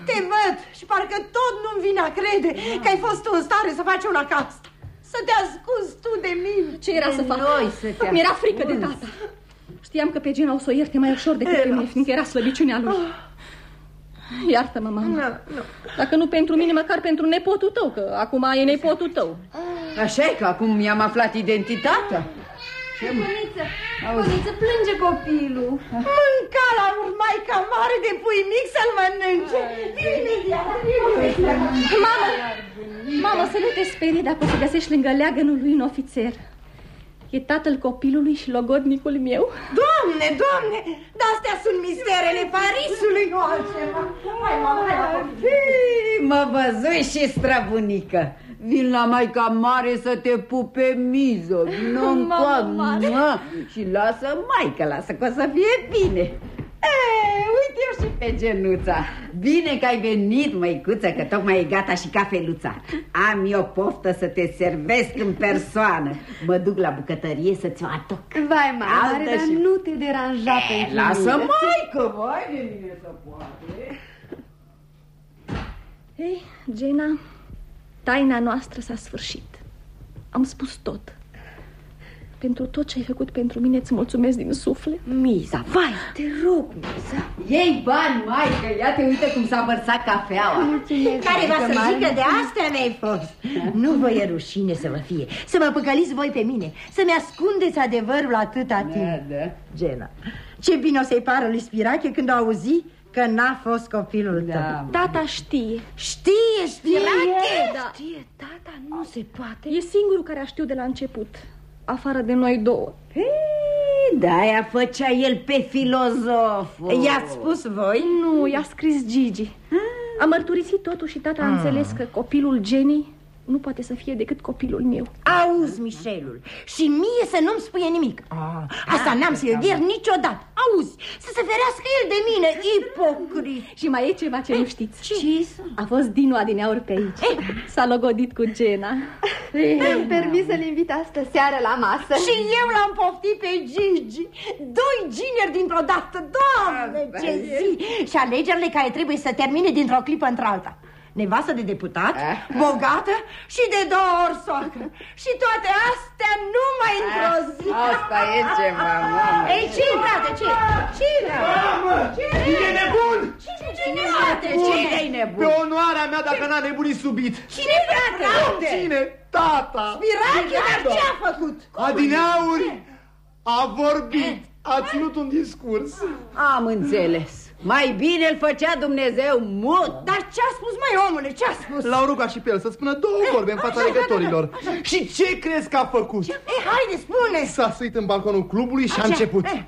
te văd și parcă tot nu-mi vine a crede că ai fost tu în stare să faci una ca asta. Să te ascunzi tu de mine. Ce era să fac? Noi să te Mi-era frică de ascunzi. tata. Știam că pe Gena o să o ierte mai ușor decât pe mine, fiindcă era slăbiciunea lui. Iartă-mă, mama. Dacă nu pentru mine, măcar pentru nepotul tău, că acum e nepotul tău. Așa e că acum i-am aflat identitatea. Buniță, buniță, plânge copilul. Mânca la urmai ca mare de pui mic să-l mănânce. Vine imediat, vine. Mamă, mamă, să nu te sperii dacă o să găsești lângă leagănul lui un ofițer. E tatăl copilului și logodnicul meu. Doamne, doamne, dar astea sunt misterele Parisului, nu altceva. Hai, mamă, hai, mamă. Hii, Mă văzui și străbunică. Vin la maica mare să te pupe miză. Vină în Mamă mare. mă, și lasă maica, lasă că o să fie bine. E, uite eu și pe genuța. Bine că ai venit, măicuță, că tocmai e gata și cafeluța. Am eu poftă să te servesc în persoană. Mă duc la bucătărie să ți-o aduc. Vai, mare, Altă mare, dar și- nu te deranja pentru Lasă mine. maică, vai de mine să poate. Ei, Gena, taina noastră s-a sfârșit. Am spus tot. Pentru tot ce ai făcut pentru mine îți mulțumesc din suflet. Miza, vai, te rog, Miza. Iei bani, maică, ia te uite cum s-a vărsat cafeaua. Care va să zică de astea mi-ai fost? Nu vă e rușine să vă fie. Să mă păcăliți voi pe mine. Să-mi ascundeți adevărul atâta timp. da. Gena, ce bine o să-i pară lui Spirache când o auzi că n-a fost copilul Da. tău. Tata știe. Știe, Spirache? Da. Știe, tata, nu se poate. E singurul care a știut de la început. Afară de noi două. Ei, De-aia făcea el pe filozof. I-ați spus voi? Nu, i-a scris Gigi. A mărturisit totul și tata a înțeles că copilul Jenny nu poate să fie decât copilul meu. Auzi, Michelul, și mie să nu-mi spune nimic. Ah, Asta n-am să-l iert niciodată. Auzi, să se ferească el de mine, ipocrit. Și mai e ceva ce nu știți. Ce? A fost Dinu adineauri pe aici. S-a logodit cu Gena. Îmi permis să-l invit astă seară la masă. Și eu l-am poftit pe Gigi. Doi gineri dintr-o dată. Doamne, ce zi! Și alegerile care trebuie să termine dintr-o clipă într-alta. Nevastă de deputat, bogată și de două ori soacră. Și toate astea numai într-o zi. Asta e ceva, mamă. Ei, ce frate, ce? Ce Mamă, e nebun! Cine, frate, Cine-i Pe nebun? onoarea mea dacă n-a nebunit subit. Cine, frate? Unde? Cine? Tata! Spirache, dar ce a făcut? Adineauri a vorbit, a ținut un discurs. Am înțeles. Mai bine îl făcea Dumnezeu mut. Dar ce a spus, mai omule, ce a spus? L-au rugat și pe el să spună două vorbe în fața așa, legătorilor. Și ce crezi că a făcut? E, haide, spune! S-a suit în balconul clubului și a Așa. început. Eh,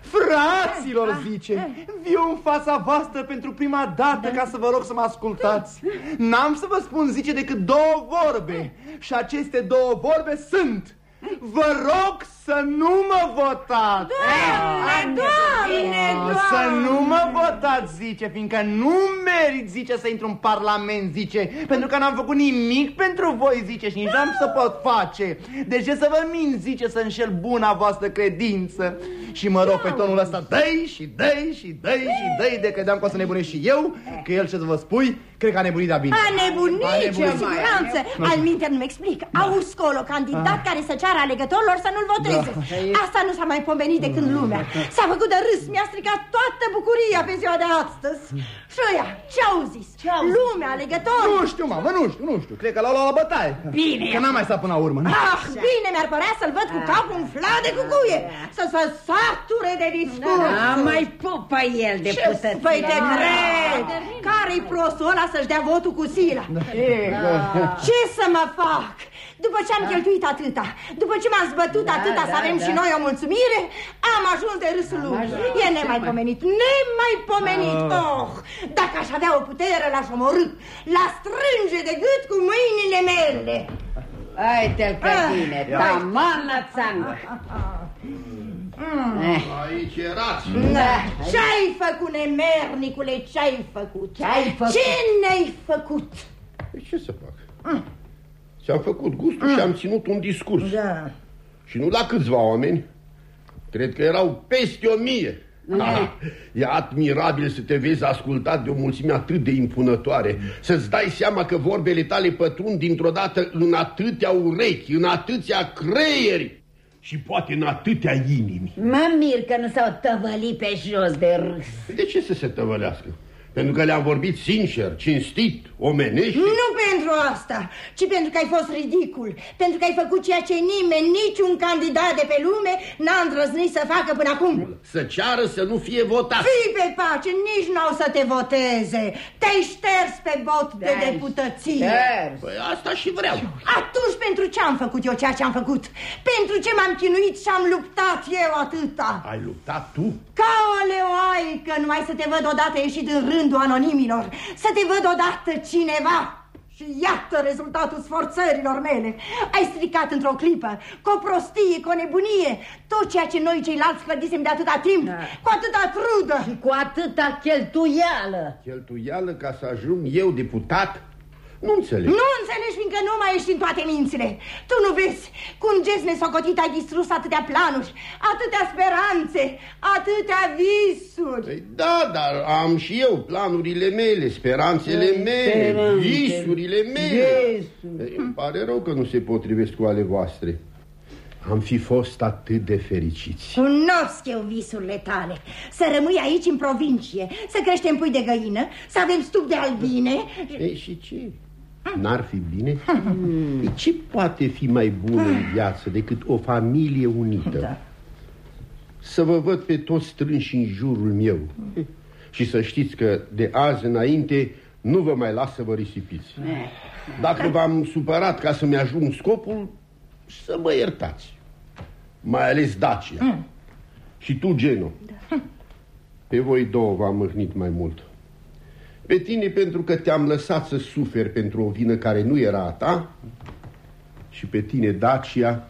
Fraților, Ah, zice, viu în fața voastră pentru prima dată ca să vă rog să mă ascultați. N-am să vă spun, zice, decât două vorbe. Și aceste două vorbe sunt... Vă rog să nu mă votați! Doamne, Doamne, Ah, Să nu mă votați, zice, fiindcă nu merit, zice, să intru în parlament, zice Pentru că n-am făcut nimic pentru voi, zice, și nici n-am să pot face. De ce să vă mint, zice, să înșel buna voastră credință. Și mă rog pe tonul ăsta, dă-i și dă-i și dă-i și dă-i De credeam că o să nebunesc și eu, că el ce să vă spui, cred că a nebunit de-a bine A nebunit, A nebunit. cu siguranță. Al minte nu-mi explic. Auzi, colo, candidat care să ceară ceară alegătorilor să nu-l voteze. Da. Asta nu s-a mai pomenit de când lumea. S-a făcut de râs, mi-a stricat toată bucuria pe ziua de astăzi. Și ăia, ce-au zis? Ce lumea, alegătorii? Nu știu, mamă, nu știu, nu știu. Cred că l-au luat la bătaie. Bine. Că n-am mai stat până la urmă. Nu? Ah, bine, mi-ar părea să-l văd cu capul umflat de cucuie. Să se sature de discurs. Da, mai pupă el de putăție. Păi te cred. Care-i prostul ăla să-și dea votul cu sila? Da. Ce să mă fac? După ce am da. cheltuit atâta, după ce m-am zbătut da, atâta da, să avem da. și noi o mulțumire, am ajuns de râsul lumii. E nemaipomenit, nemaipomenit. Oh. oh, dacă aș avea o putere, l-aș omorâ, l strânge de gât cu mâinile mele. Ai te-l pe ah. tine, taman la țangă. Mm. Eh. Aici erați. Da. Ce-ai făcut, nemernicule, ce-ai făcut? Ce-ai făcut? Ce ne-ai făcut? Păi ce să fac? Mm. Ți-am făcut gustul mm. și am ținut un discurs. Da. Și nu la câțiva oameni. Cred că erau peste o mie. Mm. Ah, e admirabil să te vezi ascultat de o mulțime atât de impunătoare Să-ți dai seama că vorbele tale pătrund dintr-o dată în atâtea urechi, în atâția creieri și poate în atâtea inimi Mă mir că nu s-au tăvălit pe jos de râs De ce să se tăvălească? Pentru că le-am vorbit sincer, cinstit, omenește? Nu pentru asta, ci pentru că ai fost ridicul, pentru că ai făcut ceea ce nimeni, niciun candidat de pe lume n-a îndrăznit să facă până acum. Să ceară să nu fie votat. Fii pe pace, nici n-au să te voteze. Te-ai șters pe vot de deputăție. Păi asta și vreau. Atunci pentru ce am făcut eu ceea ce am făcut? Pentru ce m-am chinuit și am luptat eu atâta? Ai luptat tu? Ca o leoaică, numai să te văd odată ieșit în rândul anonimilor, să te văd odată cineva. Și iată rezultatul sforțărilor mele. Ai stricat într-o clipă, cu o prostie, cu o nebunie, tot ceea ce noi ceilalți clădisem de atâta timp, da. cu atâta trudă. Și cu atâta cheltuială. Cheltuială ca să ajung eu deputat? Nu înțeleg. Nu înțelegi, fiindcă nu mai ești în toate mințile. Tu nu vezi cum gest nesocotit ai distrus atâtea planuri, atâtea speranțe, atâtea visuri. Păi da, dar am și eu planurile mele, speranțele mele, Speranțe. visurile mele. Visuri. Îmi pare rău că nu se potrivesc cu ale voastre. Am fi fost atât de fericiți Cunosc eu visurile tale Să rămâi aici în provincie Să creștem pui de găină Să avem stup de albine Ei, și ce? N-ar fi bine? Hmm. Ce poate fi mai bun în viață decât o familie unită? Da. Să vă văd pe toți strânși în jurul meu Și să știți că de azi înainte nu vă mai las să vă risipiți Dacă v-am supărat ca să-mi ajung scopul, să mă iertați Mai ales Dacia mm. Și tu, Geno da. Pe voi două v-am mâhnit mai mult pe tine pentru că te-am lăsat să suferi pentru o vină care nu era a ta și pe tine, Dacia,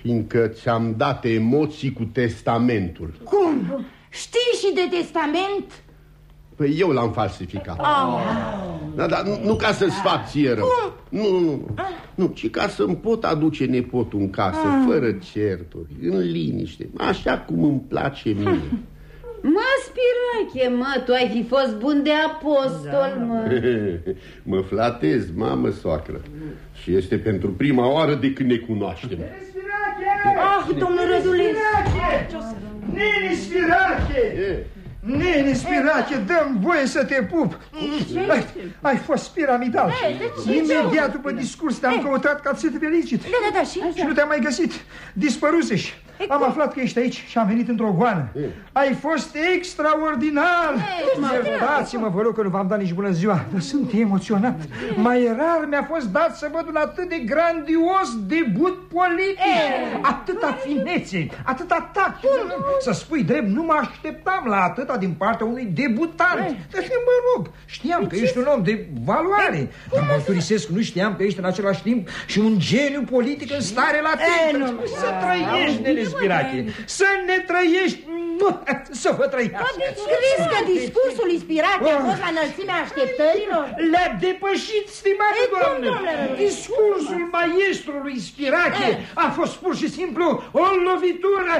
fiindcă ți-am dat emoții cu testamentul. Cum? Știi și de testament? Păi eu l-am falsificat. Oh. Da, dar nu, nu ca să-ți fac ție rău. Cum? Nu, nu, nu. Nu, ci ca să-mi pot aduce nepotul în casă, ah. fără certuri, în liniște, așa cum îmi place mie. Mă, Spirache, mă, tu ai fi fost bun de apostol, da. mă. Mă flatez, mamă, soacră. Și este pentru prima oară de când ne cunoaștem. Ah, domnul Rădulescu Nini Spirache! Nene, Spirache, dăm voie să te pup. Ai, ai fost piramidal. Imediat după discurs te-am căutat ca să te felicit. Da, da, da, și? Și nu te-am mai găsit. Dispărusești am aflat că ești aici și am venit într-o goană. Ai fost extraordinar! Iertați-mă, vă rog că nu v-am dat nici bună ziua, dar sunt emoționat. Mai rar mi-a fost dat să văd un atât de grandios debut politic. Atâta finețe, atâta tact. Să spui drept, nu mă așteptam la atâta din partea unui debutant. Dar mă rog, știam că ești un om de valoare. Dar mărturisesc, nu știam că ești în același timp și un geniu politic în stare la timp. Să trăiești, Spirache. Să ne trăiești, să vă trăiască. Crezi că discursul lui Spirache a fost la înălțimea așteptărilor? Le-a depășit, stimate doamne. Discursul maestrului Spirache a fost pur și simplu o lovitură,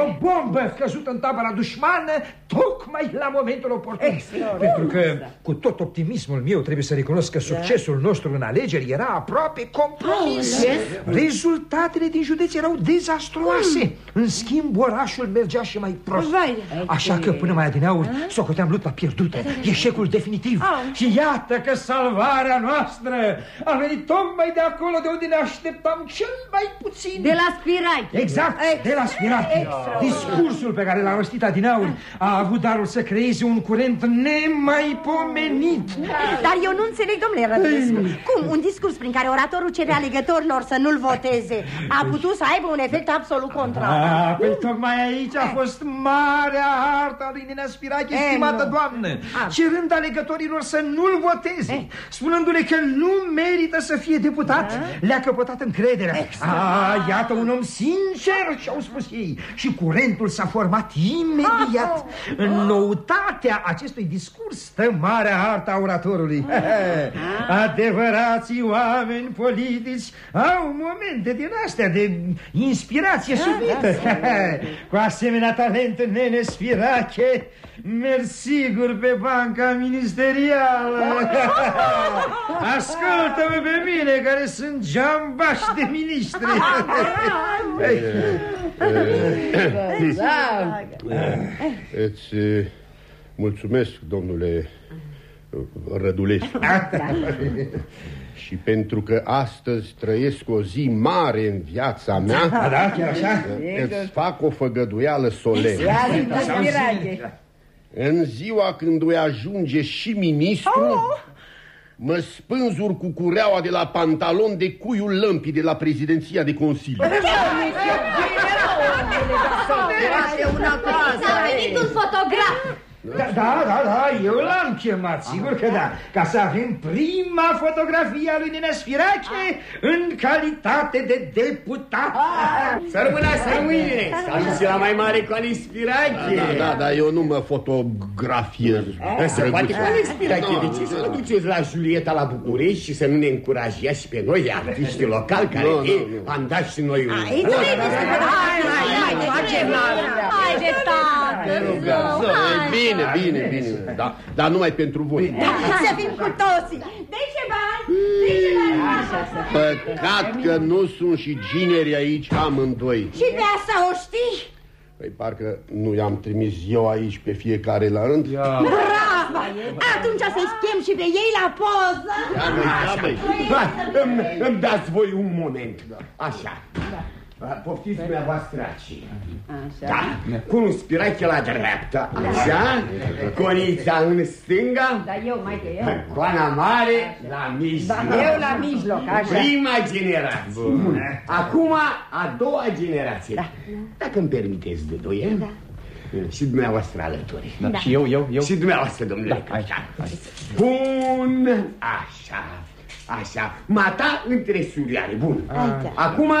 o bombă căzută în tabăra dușmană tocmai la momentul oportun. Pentru că cu tot optimismul meu trebuie să recunosc că succesul nostru în alegeri era aproape compromis. Rezultatele din județ erau dezastruoase. În schimb, orașul mergea și mai prost. Așa că până mai adineauri socoteam lupta pierdută, eșecul definitiv. Și iată că salvarea noastră a venit tocmai de acolo de unde ne așteptam cel mai puțin. De la Spirache. Exact, de la Spirache. Discursul pe care l-a rostit adineauri a avut darul să creeze un curent nemaipomenit. Dar eu nu înțeleg, domnule Rădescu, cum un discurs prin care oratorul cere alegătorilor să nu-l voteze a putut să aibă un efect absolut contrar. Ah, păi tocmai aici a fost marea arta lui Nina Spirache, E, stimată nu. doamnă, Ah. cerând alegătorilor să nu-l voteze, spunându-le că nu merită să fie deputat, le-a căpătat încrederea. Ah, iată un om sincer, și-au spus ei, și curentul s-a format imediat. În noutatea acestui discurs stă marea arta oratorului. Adevărații oameni politici au momente din astea de inspirație subită. Cu asemenea talent nene spirache, merg sigur pe banca ministerială. Ascultă-mă pe mine, care sunt jambași de ministri. Îți eh, mulțumesc, domnule eh, Rădulescu. Și pentru că astăzi trăiesc o zi mare în viața mea Da, da, chiar așa? Îți fac o făgăduială solemnă. În ziua când voi ajunge și ministru Mă spânzur cu cureaua de la pantalon de cuiul lămpii de la prezidenția de Consiliu S-a venit un fotograf. Da, da, da, da, eu l-am chemat, sigur că da Ca să avem prima fotografie a lui Nina Sfirache în calitate de deputat Să rămână, să rămâne! Să ajungi la mai mare cu Alice Spirache! Da, da, da, eu nu mă fotografiez Se poate cu Alice Spirache, de ce să vă duceți la Julieta la București și să nu ne încurajați și pe noi, artiști locali, care Nu, nu, e, nu. am dat și noi un... Hai, hai, hai, facem Hai de tată! Bine, bine, bine da, Dar numai pentru voi Să fim cu toții! De ce bani? De ce bani? Păcat că nu sunt și gineri aici amândoi Și de asta o știi? Păi parcă nu i-am trimis eu aici pe fiecare la rând Bravo! Atunci să-i chem și pe ei la poză! Hai, îmi, îmi dați voi un moment. Așa. Poftiți dumneavoastră aici. Da, cu un spirache la dreapta, așa, conița în stânga, Da, eu, mai că eu. coana mare la mijloc. Da, eu la mijloc, așa. Prima generație. Bun. Acum, a doua generație. Da. Dacă îmi permiteți de doi, da. Și dumneavoastră alături. Da. Și eu, eu, eu. Și dumneavoastră, domnule da, așa. Bun, așa, așa. Mata între surioare, bun. Aici. Acum,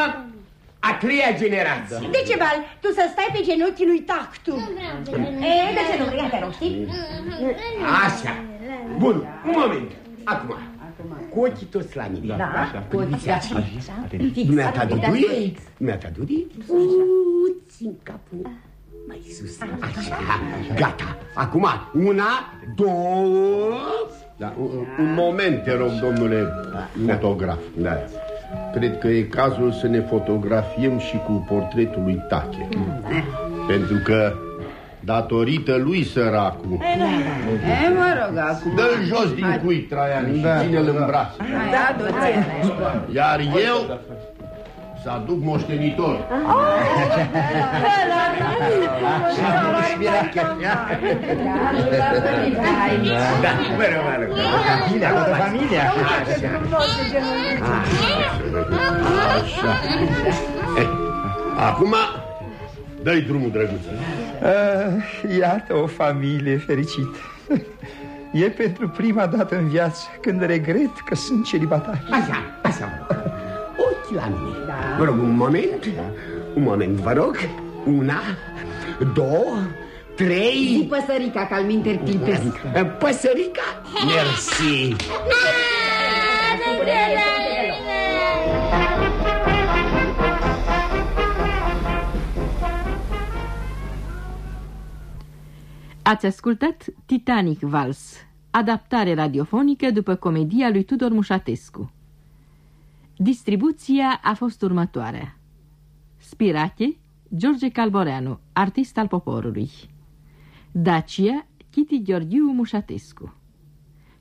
a treia generație. De ce, Bal? Tu să stai pe genunchii lui Tactu. E, de ce nu vrei? Te rog, știi? Așa. Bun, un moment. Acum, cu ochii toți la mine. Da, cu ochii așa. așa. Fix. Dumneata Uitați Duduie? fix. Dumneata Dudi? Puțin capul mai sus. Așa. Gata. Acum, una, două... Da, un, un moment, te rog, domnule fotograf Da. Cred că e cazul să ne fotografiem și cu portretul lui Tache. Pentru că, datorită lui săracu E, mă rog, acum. Dă-l jos din cui, Traian, și ține-l în brațe. Da, du-ți Iar eu să aduc moștenitor Da, mă rog, mă rog. Familia, toată familia Așa Eh, Acum, dă-i drumul, drăguță Uh, iată o familie fericită. E pentru prima dată în viață când regret că sunt celibatar. Așa, așa. Ochi la mine. Da. Vă rog, un moment. Un moment, vă rog. Una, două, trei... Zi păsărica, că al minter clipesc. Păsărica? Mersi. Ați ascultat Titanic Vals adaptare radiofonică după comedia lui Tudor Mușatescu. Distribuția a fost următoarea. Spirache, George Calboreanu, artist al poporului. Dacia, Chiti Gheorghiu Mușatescu.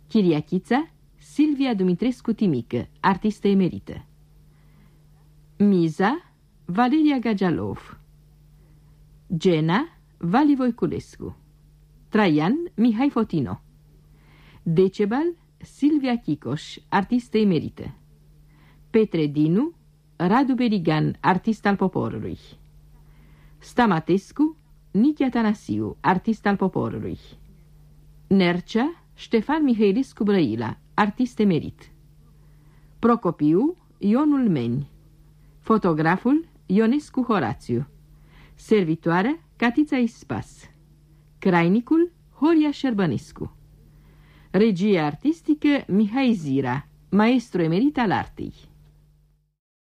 Chiriachița, Silvia Dumitrescu Timică, artistă emerită. Miza, Valeria Gagialov. Gena, Vali Voiculescu. Traian, Mihai Fotino. Decebal, Silvia Chicoș, artistă emerită. Petre Dinu, Radu Berigan, artist al poporului. Stamatescu, Nichi Atanasiu, artist al poporului. Nercea, Ștefan Mihailescu Brăila, artist emerit. Procopiu, Ionul Meni. Fotograful, Ionescu Horațiu. Servitoarea, Catița Ispas. Crainicul, Horia Șerbănescu. Regie artistică, Mihai Zira, maestru emerit al artei.